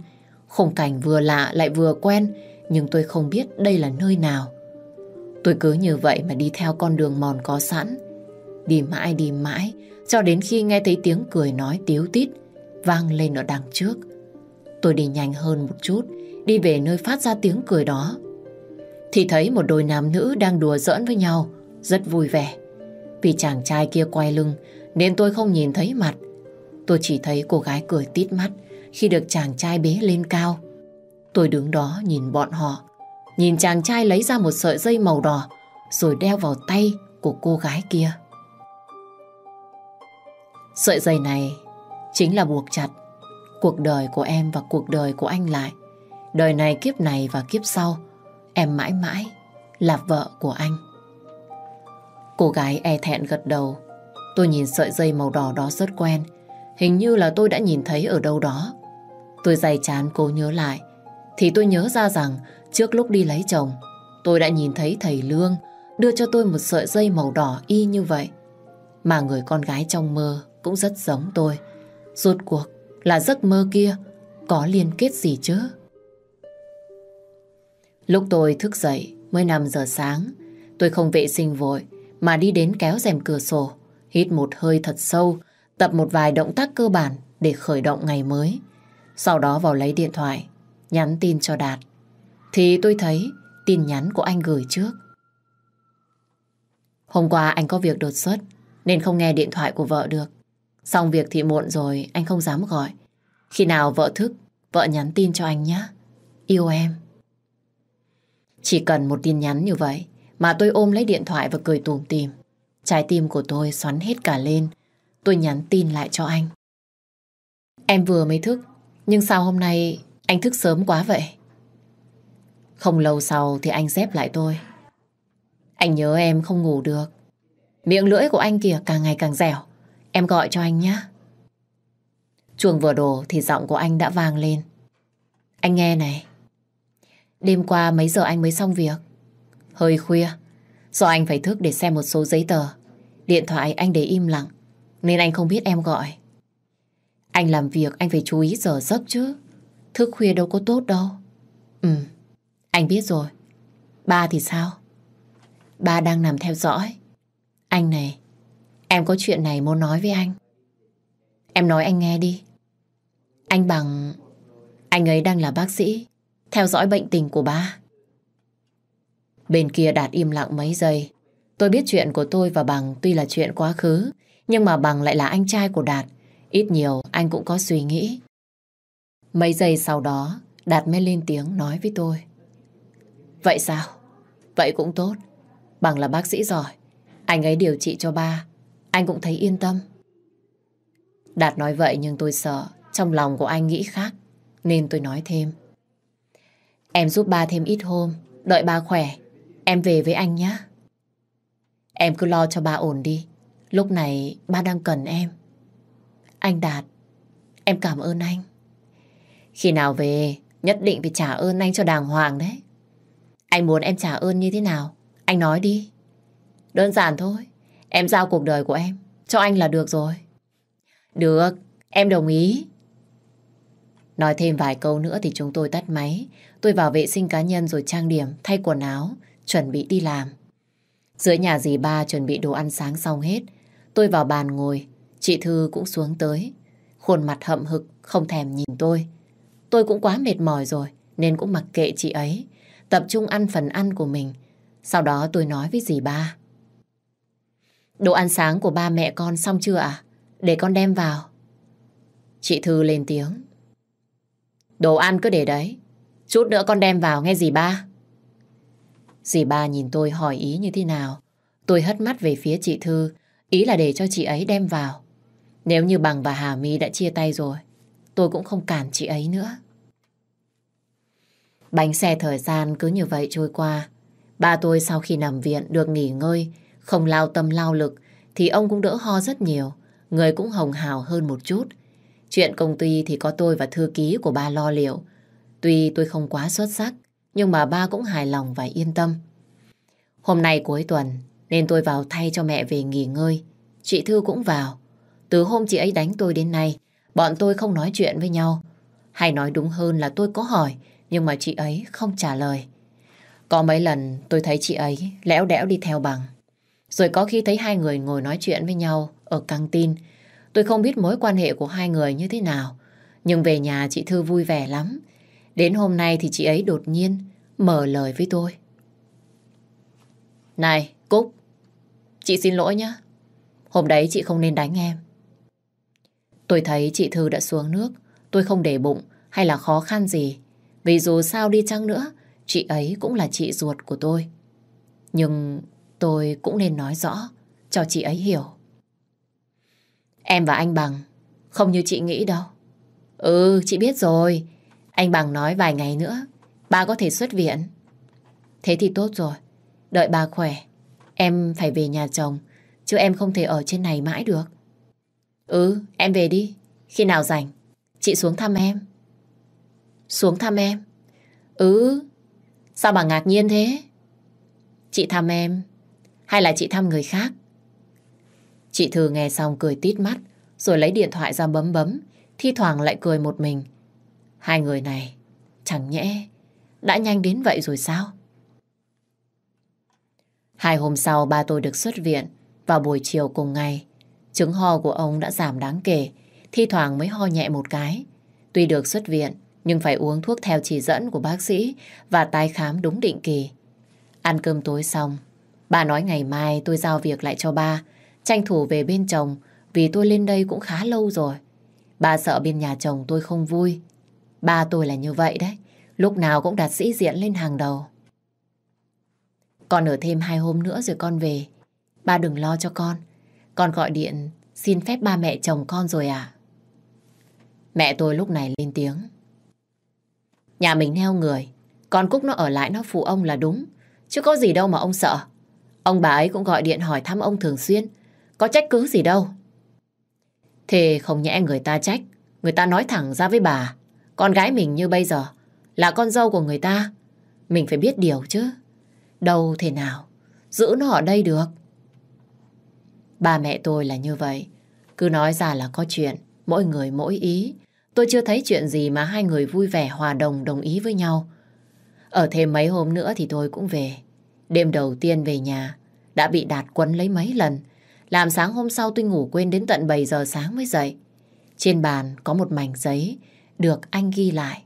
Khung cảnh vừa lạ lại vừa quen, nhưng tôi không biết đây là nơi nào. Tôi cứ như vậy mà đi theo con đường mòn có sẵn. Đi mãi đi mãi, cho đến khi nghe thấy tiếng cười nói tiếu tít, vang lên ở đằng trước. Tôi đi nhanh hơn một chút, đi về nơi phát ra tiếng cười đó. Thì thấy một đôi nam nữ đang đùa giỡn với nhau, rất vui vẻ. Vì chàng trai kia quay lưng nên tôi không nhìn thấy mặt. Tôi chỉ thấy cô gái cười tít mắt khi được chàng trai bế lên cao. Tôi đứng đó nhìn bọn họ. Nhìn chàng trai lấy ra một sợi dây màu đỏ rồi đeo vào tay của cô gái kia. Sợi dây này chính là buộc chặt cuộc đời của em và cuộc đời của anh lại. Đời này kiếp này và kiếp sau em mãi mãi là vợ của anh. Cô gái e thẹn gật đầu. Tôi nhìn sợi dây màu đỏ đó rất quen. Hình như là tôi đã nhìn thấy ở đâu đó. Tôi dày chán cố nhớ lại. Thì tôi nhớ ra rằng trước lúc đi lấy chồng, tôi đã nhìn thấy thầy Lương đưa cho tôi một sợi dây màu đỏ y như vậy. Mà người con gái trong mơ cũng rất giống tôi. Rốt cuộc là giấc mơ kia có liên kết gì chứ? Lúc tôi thức dậy mới 5 giờ sáng, tôi không vệ sinh vội mà đi đến kéo rèm cửa sổ, hít một hơi thật sâu, tập một vài động tác cơ bản để khởi động ngày mới. Sau đó vào lấy điện thoại, nhắn tin cho Đạt. Thì tôi thấy tin nhắn của anh gửi trước. Hôm qua anh có việc đột xuất nên không nghe điện thoại của vợ được. Xong việc thì muộn rồi anh không dám gọi. Khi nào vợ thức, vợ nhắn tin cho anh nhé. Yêu em. Chỉ cần một tin nhắn như vậy mà tôi ôm lấy điện thoại và cười tủm tìm. Trái tim của tôi xoắn hết cả lên. Tôi nhắn tin lại cho anh. Em vừa mới thức, nhưng sao hôm nay anh thức sớm quá vậy? Không lâu sau thì anh dép lại tôi. Anh nhớ em không ngủ được. Miệng lưỡi của anh kìa càng ngày càng dẻo. Em gọi cho anh nhé. Chuồng vừa đổ thì giọng của anh đã vang lên. Anh nghe này. Đêm qua mấy giờ anh mới xong việc? Hơi khuya. Do anh phải thức để xem một số giấy tờ. Điện thoại anh để im lặng. Nên anh không biết em gọi. Anh làm việc anh phải chú ý giờ giấc chứ. Thức khuya đâu có tốt đâu. Ừ, anh biết rồi. Ba thì sao? Ba đang nằm theo dõi. Anh này, em có chuyện này muốn nói với anh. Em nói anh nghe đi. Anh bằng... Anh ấy đang là bác sĩ theo dõi bệnh tình của ba. Bên kia Đạt im lặng mấy giây. Tôi biết chuyện của tôi và Bằng tuy là chuyện quá khứ, nhưng mà Bằng lại là anh trai của Đạt. Ít nhiều anh cũng có suy nghĩ. Mấy giây sau đó, Đạt mới lên tiếng nói với tôi. Vậy sao? Vậy cũng tốt. Bằng là bác sĩ giỏi. Anh ấy điều trị cho ba. Anh cũng thấy yên tâm. Đạt nói vậy nhưng tôi sợ trong lòng của anh nghĩ khác. Nên tôi nói thêm. Em giúp ba thêm ít hôm. Đợi ba khỏe. Em về với anh nhé. Em cứ lo cho ba ổn đi. Lúc này ba đang cần em. Anh Đạt, em cảm ơn anh. Khi nào về, nhất định phải trả ơn anh cho đàng hoàng đấy. Anh muốn em trả ơn như thế nào? Anh nói đi. Đơn giản thôi. Em giao cuộc đời của em. Cho anh là được rồi. Được, em đồng ý. Nói thêm vài câu nữa thì chúng tôi tắt máy. Tôi vào vệ sinh cá nhân rồi trang điểm, thay quần áo, chuẩn bị đi làm. Dưới nhà dì ba chuẩn bị đồ ăn sáng xong hết. Tôi vào bàn ngồi, chị Thư cũng xuống tới. Khuôn mặt hậm hực, không thèm nhìn tôi. Tôi cũng quá mệt mỏi rồi, nên cũng mặc kệ chị ấy. Tập trung ăn phần ăn của mình. Sau đó tôi nói với dì ba. Đồ ăn sáng của ba mẹ con xong chưa ạ? Để con đem vào. Chị Thư lên tiếng. Đồ ăn cứ để đấy. Chút nữa con đem vào nghe dì ba. Dì ba nhìn tôi hỏi ý như thế nào. Tôi hất mắt về phía chị Thư. Ý là để cho chị ấy đem vào. Nếu như Bằng và Hà My đã chia tay rồi, tôi cũng không cản chị ấy nữa. Bánh xe thời gian cứ như vậy trôi qua. Ba tôi sau khi nằm viện được nghỉ ngơi, không lao tâm lao lực, thì ông cũng đỡ ho rất nhiều. Người cũng hồng hào hơn một chút. Chuyện công ty thì có tôi và thư ký của ba lo liệu. Tuy tôi không quá xuất sắc, nhưng mà ba cũng hài lòng và yên tâm. Hôm nay cuối tuần, nên tôi vào thay cho mẹ về nghỉ ngơi. Chị Thư cũng vào. Từ hôm chị ấy đánh tôi đến nay, bọn tôi không nói chuyện với nhau. Hay nói đúng hơn là tôi có hỏi, nhưng mà chị ấy không trả lời. Có mấy lần tôi thấy chị ấy lẽo đẽo đi theo bằng. Rồi có khi thấy hai người ngồi nói chuyện với nhau ở căng tin. Tôi không biết mối quan hệ của hai người như thế nào. Nhưng về nhà chị Thư vui vẻ lắm. Đến hôm nay thì chị ấy đột nhiên mở lời với tôi. Này, Cúc, chị xin lỗi nhé. Hôm đấy chị không nên đánh em. Tôi thấy chị Thư đã xuống nước. Tôi không để bụng hay là khó khăn gì. Vì dù sao đi chăng nữa, chị ấy cũng là chị ruột của tôi. Nhưng tôi cũng nên nói rõ cho chị ấy hiểu. Em và anh Bằng không như chị nghĩ đâu. Ừ, chị biết rồi. Anh Bằng nói vài ngày nữa, ba có thể xuất viện. Thế thì tốt rồi. Đợi ba khỏe, em phải về nhà chồng, chứ em không thể ở trên này mãi được. Ừ, em về đi. Khi nào rảnh, chị xuống thăm em. Xuống thăm em? Ừ, sao bà ngạc nhiên thế? Chị thăm em, hay là chị thăm người khác? Chị Thư nghe xong cười tít mắt, rồi lấy điện thoại ra bấm bấm, thi thoảng lại cười một mình. Hai người này, chẳng nhẽ, đã nhanh đến vậy rồi sao? Hai hôm sau ba tôi được xuất viện, vào buổi chiều cùng ngày. Chứng ho của ông đã giảm đáng kể, thi thoảng mới ho nhẹ một cái. Tuy được xuất viện, nhưng phải uống thuốc theo chỉ dẫn của bác sĩ và tái khám đúng định kỳ. Ăn cơm tối xong, bà nói ngày mai tôi giao việc lại cho ba, tranh thủ về bên chồng vì tôi lên đây cũng khá lâu rồi. Ba sợ bên nhà chồng tôi không vui. Ba tôi là như vậy đấy, lúc nào cũng đặt sĩ diện lên hàng đầu. Con ở thêm hai hôm nữa rồi con về. Ba đừng lo cho con. Con gọi điện xin phép ba mẹ chồng con rồi à? Mẹ tôi lúc này lên tiếng. Nhà mình neo người, con Cúc nó ở lại nó phụ ông là đúng. Chứ có gì đâu mà ông sợ. Ông bà ấy cũng gọi điện hỏi thăm ông thường xuyên. Có trách cứ gì đâu. Thế không nhẽ người ta trách. Người ta nói thẳng ra với bà. Con gái mình như bây giờ là con dâu của người ta. Mình phải biết điều chứ. Đâu thể nào giữ nó ở đây được. Ba mẹ tôi là như vậy. Cứ nói ra là có chuyện, mỗi người mỗi ý. Tôi chưa thấy chuyện gì mà hai người vui vẻ hòa đồng đồng ý với nhau. Ở thêm mấy hôm nữa thì tôi cũng về. Đêm đầu tiên về nhà, đã bị đạt quấn lấy mấy lần. Làm sáng hôm sau tôi ngủ quên đến tận 7 giờ sáng mới dậy. Trên bàn có một mảnh giấy được anh ghi lại.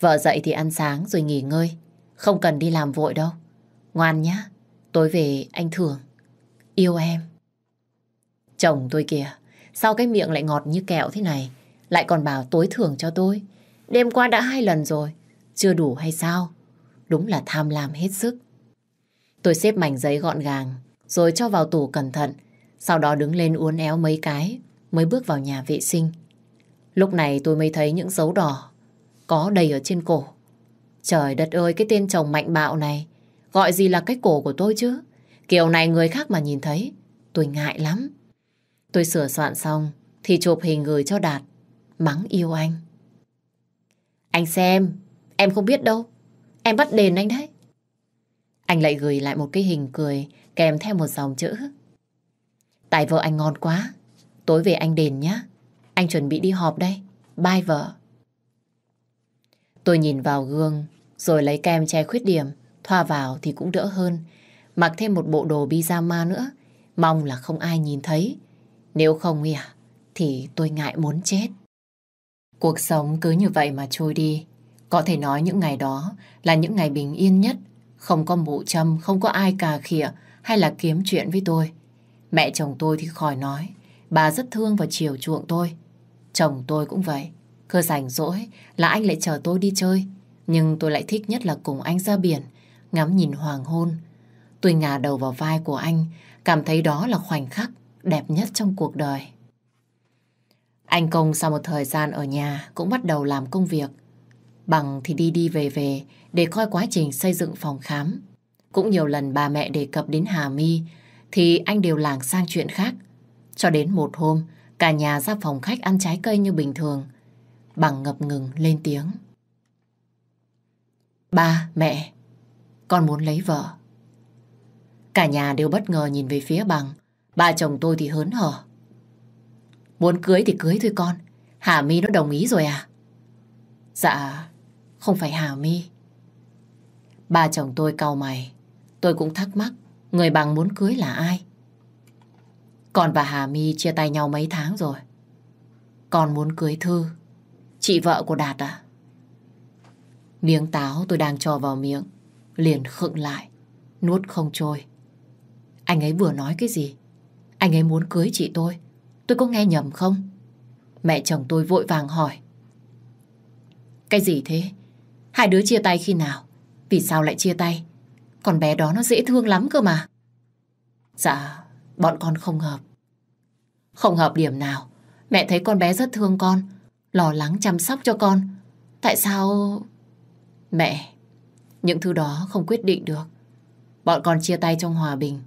Vợ dậy thì ăn sáng rồi nghỉ ngơi. Không cần đi làm vội đâu. Ngoan nhá, tối về anh Thường. Yêu em. Chồng tôi kìa, sao cái miệng lại ngọt như kẹo thế này? Lại còn bảo tối thưởng cho tôi. Đêm qua đã hai lần rồi, chưa đủ hay sao? Đúng là tham lam hết sức. Tôi xếp mảnh giấy gọn gàng, rồi cho vào tủ cẩn thận. Sau đó đứng lên uốn éo mấy cái, mới bước vào nhà vệ sinh. Lúc này tôi mới thấy những dấu đỏ có đầy ở trên cổ. Trời đất ơi, cái tên chồng mạnh bạo này, gọi gì là cái cổ của tôi chứ? Kiểu này người khác mà nhìn thấy, tôi ngại lắm. Tôi sửa soạn xong, thì chụp hình gửi cho Đạt, mắng yêu anh. Anh xem, em không biết đâu, em bắt đền anh đấy. Anh lại gửi lại một cái hình cười kèm theo một dòng chữ. Tại vợ anh ngon quá, tối về anh đền nhé. Anh chuẩn bị đi họp đây, bye vợ. Tôi nhìn vào gương, rồi lấy kem che khuyết điểm, thoa vào thì cũng đỡ hơn. Mặc thêm một bộ đồ pyjama nữa, mong là không ai nhìn thấy. Nếu không à, thì tôi ngại muốn chết. Cuộc sống cứ như vậy mà trôi đi. Có thể nói những ngày đó là những ngày bình yên nhất. Không có mụ châm, không có ai cà khịa hay là kiếm chuyện với tôi. Mẹ chồng tôi thì khỏi nói. Bà rất thương và chiều chuộng tôi. Chồng tôi cũng vậy. Cơ rảnh rỗi là anh lại chờ tôi đi chơi. Nhưng tôi lại thích nhất là cùng anh ra biển, ngắm nhìn hoàng hôn. Tôi ngả đầu vào vai của anh, cảm thấy đó là khoảnh khắc đẹp nhất trong cuộc đời. Anh Công sau một thời gian ở nhà cũng bắt đầu làm công việc. Bằng thì đi đi về về để coi quá trình xây dựng phòng khám. Cũng nhiều lần bà mẹ đề cập đến Hà My thì anh đều lảng sang chuyện khác. Cho đến một hôm, cả nhà ra phòng khách ăn trái cây như bình thường. Bằng ngập ngừng lên tiếng. Ba, mẹ, con muốn lấy vợ. Cả nhà đều bất ngờ nhìn về phía bằng. Ba chồng tôi thì hớn hở. Muốn cưới thì cưới thôi con. Hà My nó đồng ý rồi à? Dạ, không phải Hà My. Ba chồng tôi cau mày. Tôi cũng thắc mắc, người bằng muốn cưới là ai? Con và Hà My chia tay nhau mấy tháng rồi. Con muốn cưới Thư, chị vợ của Đạt à? Miếng táo tôi đang cho vào miệng, liền khựng lại, nuốt không trôi. Anh ấy vừa nói cái gì? Anh ấy muốn cưới chị tôi. Tôi có nghe nhầm không? Mẹ chồng tôi vội vàng hỏi. Cái gì thế? Hai đứa chia tay khi nào? Vì sao lại chia tay? Con bé đó nó dễ thương lắm cơ mà. Dạ, bọn con không hợp. Không hợp điểm nào? Mẹ thấy con bé rất thương con, lo lắng chăm sóc cho con. Tại sao... Mẹ, những thứ đó không quyết định được. Bọn con chia tay trong hòa bình.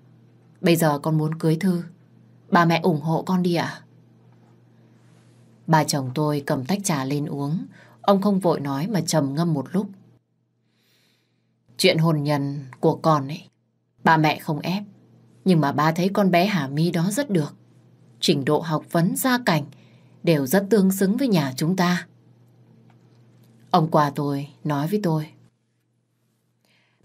Bây giờ con muốn cưới Thư. Bà mẹ ủng hộ con đi ạ. Bà chồng tôi cầm tách trà lên uống. Ông không vội nói mà trầm ngâm một lúc. Chuyện hôn nhân của con ấy, bà mẹ không ép. Nhưng mà ba thấy con bé Hà My đó rất được. Trình độ học vấn, gia cảnh đều rất tương xứng với nhà chúng ta. Ông qua tôi nói với tôi.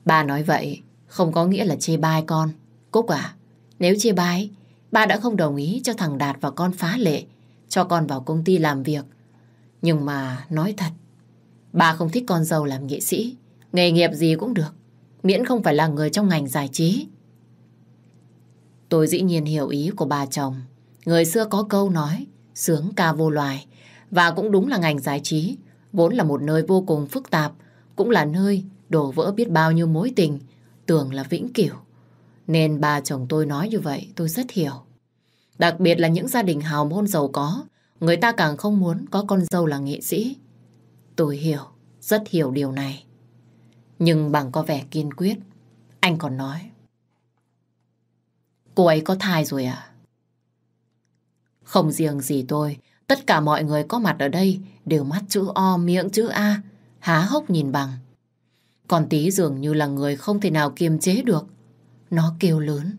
Bà nói vậy không có nghĩa là chê bai con. Cúc à, nếu chê bai, ba đã không đồng ý cho thằng Đạt và con phá lệ, cho con vào công ty làm việc. Nhưng mà nói thật, bà không thích con dâu làm nghệ sĩ, nghề nghiệp gì cũng được, miễn không phải là người trong ngành giải trí. Tôi dĩ nhiên hiểu ý của bà chồng. Người xưa có câu nói, sướng ca vô loài, và cũng đúng là ngành giải trí, vốn là một nơi vô cùng phức tạp, cũng là nơi đổ vỡ biết bao nhiêu mối tình, tưởng là vĩnh cửu. Nên bà chồng tôi nói như vậy tôi rất hiểu. Đặc biệt là những gia đình hào môn giàu có, người ta càng không muốn có con dâu là nghệ sĩ. Tôi hiểu, rất hiểu điều này. Nhưng bằng có vẻ kiên quyết, anh còn nói. Cô ấy có thai rồi à? Không riêng gì tôi, tất cả mọi người có mặt ở đây đều mắt chữ O, miệng chữ A, há hốc nhìn bằng. Còn tí dường như là người không thể nào kiềm chế được. Nó kêu lớn.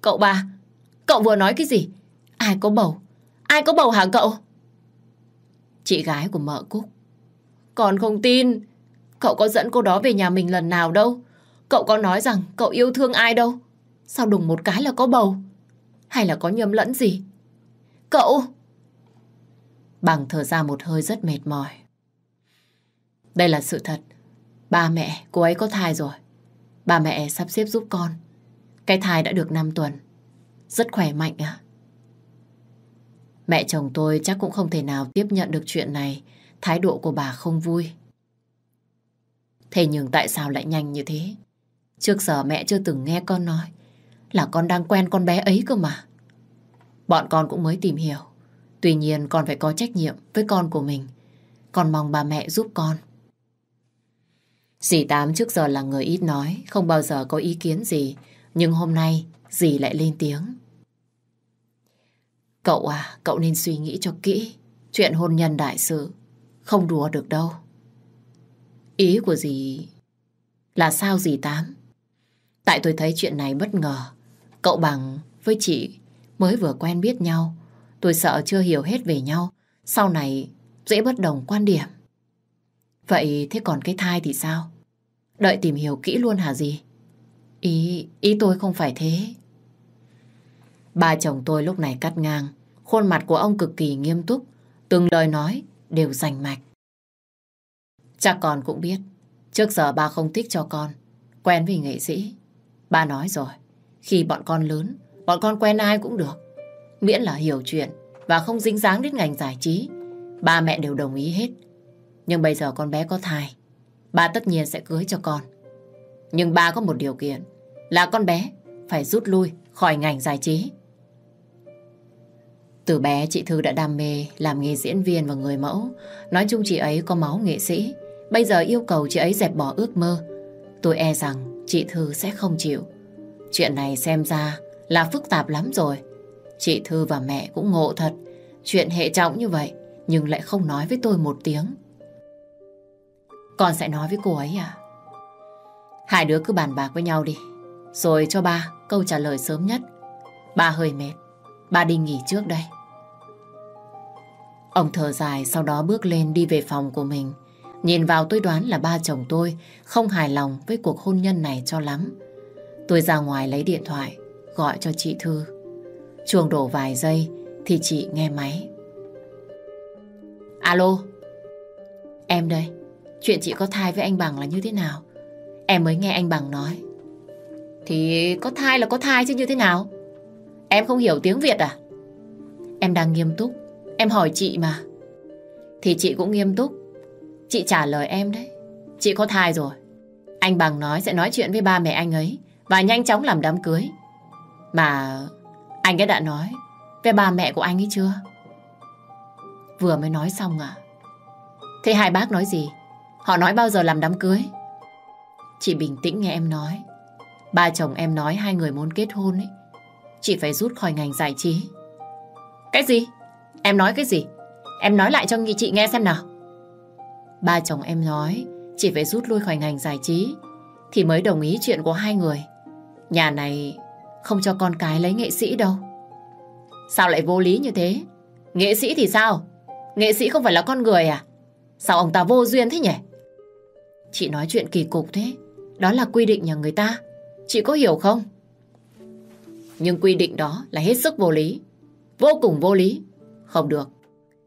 Cậu ba, cậu vừa nói cái gì? Ai có bầu? Ai có bầu hả cậu? Chị gái của mợ Cúc. Còn không tin. Cậu có dẫn cô đó về nhà mình lần nào đâu. Cậu có nói rằng cậu yêu thương ai đâu. Sao đùng một cái là có bầu? Hay là có nhầm lẫn gì? Cậu! Bằng thở ra một hơi rất mệt mỏi. Đây là sự thật. Ba mẹ, cô ấy có thai rồi. Ba mẹ sắp xếp giúp con. Cái thai đã được 5 tuần. Rất khỏe mạnh ạ. Mẹ chồng tôi chắc cũng không thể nào tiếp nhận được chuyện này. Thái độ của bà không vui. Thế nhưng tại sao lại nhanh như thế? Trước giờ mẹ chưa từng nghe con nói là con đang quen con bé ấy cơ mà. Bọn con cũng mới tìm hiểu. Tuy nhiên con phải có trách nhiệm với con của mình. Con mong bà mẹ giúp con. Dì Tám trước giờ là người ít nói, không bao giờ có ý kiến gì. Nhưng hôm nay dì lại lên tiếng. Cậu à, cậu nên suy nghĩ cho kỹ. Chuyện hôn nhân đại sự, không đùa được đâu. Ý của dì là sao dì Tám? Tại tôi thấy chuyện này bất ngờ. Cậu bằng với chị mới vừa quen biết nhau. Tôi sợ chưa hiểu hết về nhau. Sau này dễ bất đồng quan điểm. Vậy thế còn cái thai thì sao? Đợi tìm hiểu kỹ luôn hả dì Ý, ý tôi không phải thế. Ba chồng tôi lúc này cắt ngang. Khuôn mặt của ông cực kỳ nghiêm túc. Từng lời nói đều rành mạch. Chắc con cũng biết. Trước giờ ba không thích cho con. Quen với nghệ sĩ. Ba nói rồi. Khi bọn con lớn, bọn con quen ai cũng được. Miễn là hiểu chuyện và không dính dáng đến ngành giải trí. Ba mẹ đều đồng ý hết. Nhưng bây giờ con bé có thai. Ba tất nhiên sẽ cưới cho con. Nhưng ba có một điều kiện là con bé phải rút lui khỏi ngành giải trí. Từ bé, chị Thư đã đam mê làm nghề diễn viên và người mẫu. Nói chung chị ấy có máu nghệ sĩ. Bây giờ yêu cầu chị ấy dẹp bỏ ước mơ. Tôi e rằng chị Thư sẽ không chịu. Chuyện này xem ra là phức tạp lắm rồi. Chị Thư và mẹ cũng ngộ thật. Chuyện hệ trọng như vậy, nhưng lại không nói với tôi một tiếng. Con sẽ nói với cô ấy à? Hai đứa cứ bàn bạc với nhau đi. Rồi cho ba câu trả lời sớm nhất. Ba hơi mệt. Ba đi nghỉ trước đây. Ông thở dài sau đó bước lên đi về phòng của mình. Nhìn vào tôi đoán là ba chồng tôi không hài lòng với cuộc hôn nhân này cho lắm. Tôi ra ngoài lấy điện thoại, gọi cho chị Thư. Chuông đổ vài giây thì chị nghe máy. Alo, em đây. Chuyện chị có thai với anh Bằng là như thế nào? Em mới nghe anh Bằng nói. Thì có thai là có thai chứ như thế nào? Em không hiểu tiếng Việt à? Em đang nghiêm túc. Em hỏi chị mà. Thì chị cũng nghiêm túc. Chị trả lời em đấy. Chị có thai rồi. Anh Bằng nói sẽ nói chuyện với ba mẹ anh ấy và nhanh chóng làm đám cưới. Mà anh ấy đã nói về ba mẹ của anh ấy chưa? Vừa mới nói xong à? Thế hai bác nói gì? Họ nói bao giờ làm đám cưới? Chị bình tĩnh nghe em nói. Ba chồng em nói hai người muốn kết hôn ấy. Chị phải rút khỏi ngành giải trí. Cái gì? Em nói cái gì? Em nói lại cho chị nghe xem nào. Ba chồng em nói, chỉ phải rút lui khỏi ngành giải trí, thì mới đồng ý chuyện của hai người. Nhà này không cho con cái lấy nghệ sĩ đâu. Sao lại vô lý như thế? Nghệ sĩ thì sao? Nghệ sĩ không phải là con người à? Sao ông ta vô duyên thế nhỉ? Chị nói chuyện kỳ cục thế. Đó là quy định nhà người ta. Chị có hiểu không? Nhưng quy định đó là hết sức vô lý. Vô cùng vô lý. Không được.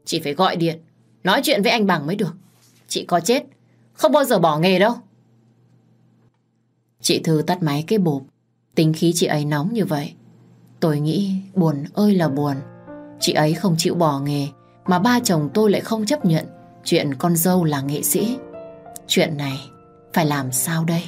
Chị phải gọi điện. Nói chuyện với anh Bằng mới được. Chị có chết. Không bao giờ bỏ nghề đâu. Chị Thư tắt máy cái bộp. Tính khí chị ấy nóng như vậy. Tôi nghĩ buồn ơi là buồn. Chị ấy không chịu bỏ nghề. Mà ba chồng tôi lại không chấp nhận chuyện con dâu là nghệ sĩ. Chuyện này phải làm sao đây?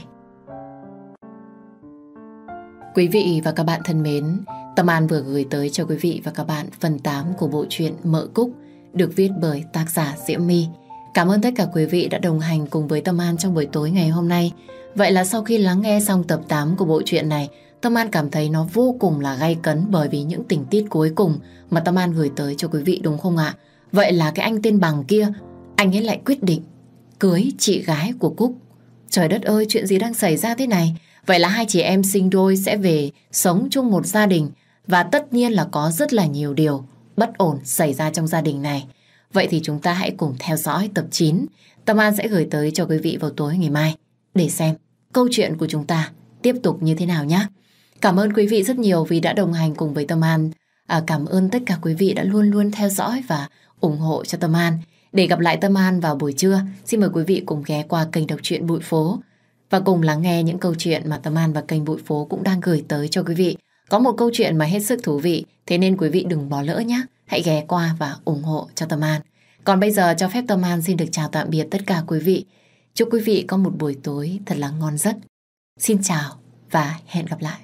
Quý vị và các bạn thân mến, Tâm An vừa gửi tới cho quý vị và các bạn phần 8 của bộ truyện Mợ Cúc được viết bởi tác giả Diễm My. Cảm ơn tất cả quý vị đã đồng hành cùng với Tâm An trong buổi tối ngày hôm nay. Vậy là sau khi lắng nghe xong tập 8 của bộ truyện này, Tâm An cảm thấy nó vô cùng là gay cấn bởi vì những tình tiết cuối cùng mà Tâm An gửi tới cho quý vị đúng không ạ? Vậy là cái anh tên bằng kia, anh ấy lại quyết định cưới chị gái của Cúc. Trời đất ơi, chuyện gì đang xảy ra thế này? Vậy là hai chị em sinh đôi sẽ về sống chung một gia đình và tất nhiên là có rất là nhiều điều bất ổn xảy ra trong gia đình này. Vậy thì chúng ta hãy cùng theo dõi tập 9. Tâm An sẽ gửi tới cho quý vị vào tối ngày mai để xem câu chuyện của chúng ta tiếp tục như thế nào nhé. Cảm ơn quý vị rất nhiều vì đã đồng hành cùng với Tâm An. À, cảm ơn tất cả quý vị đã luôn luôn theo dõi và ủng hộ cho Tâm An. Để gặp lại Tâm An vào buổi trưa, xin mời quý vị cùng ghé qua kênh đọc truyện Bụi Phố và cùng lắng nghe những câu chuyện mà Tâm An và kênh Bụi Phố cũng đang gửi tới cho quý vị. Có một câu chuyện mà hết sức thú vị, thế nên quý vị đừng bỏ lỡ nhé. Hãy ghé qua và ủng hộ cho Tâm An. Còn bây giờ cho phép Tâm An xin được chào tạm biệt tất cả quý vị. Chúc quý vị có một buổi tối thật là ngon giấc. Xin chào và hẹn gặp lại.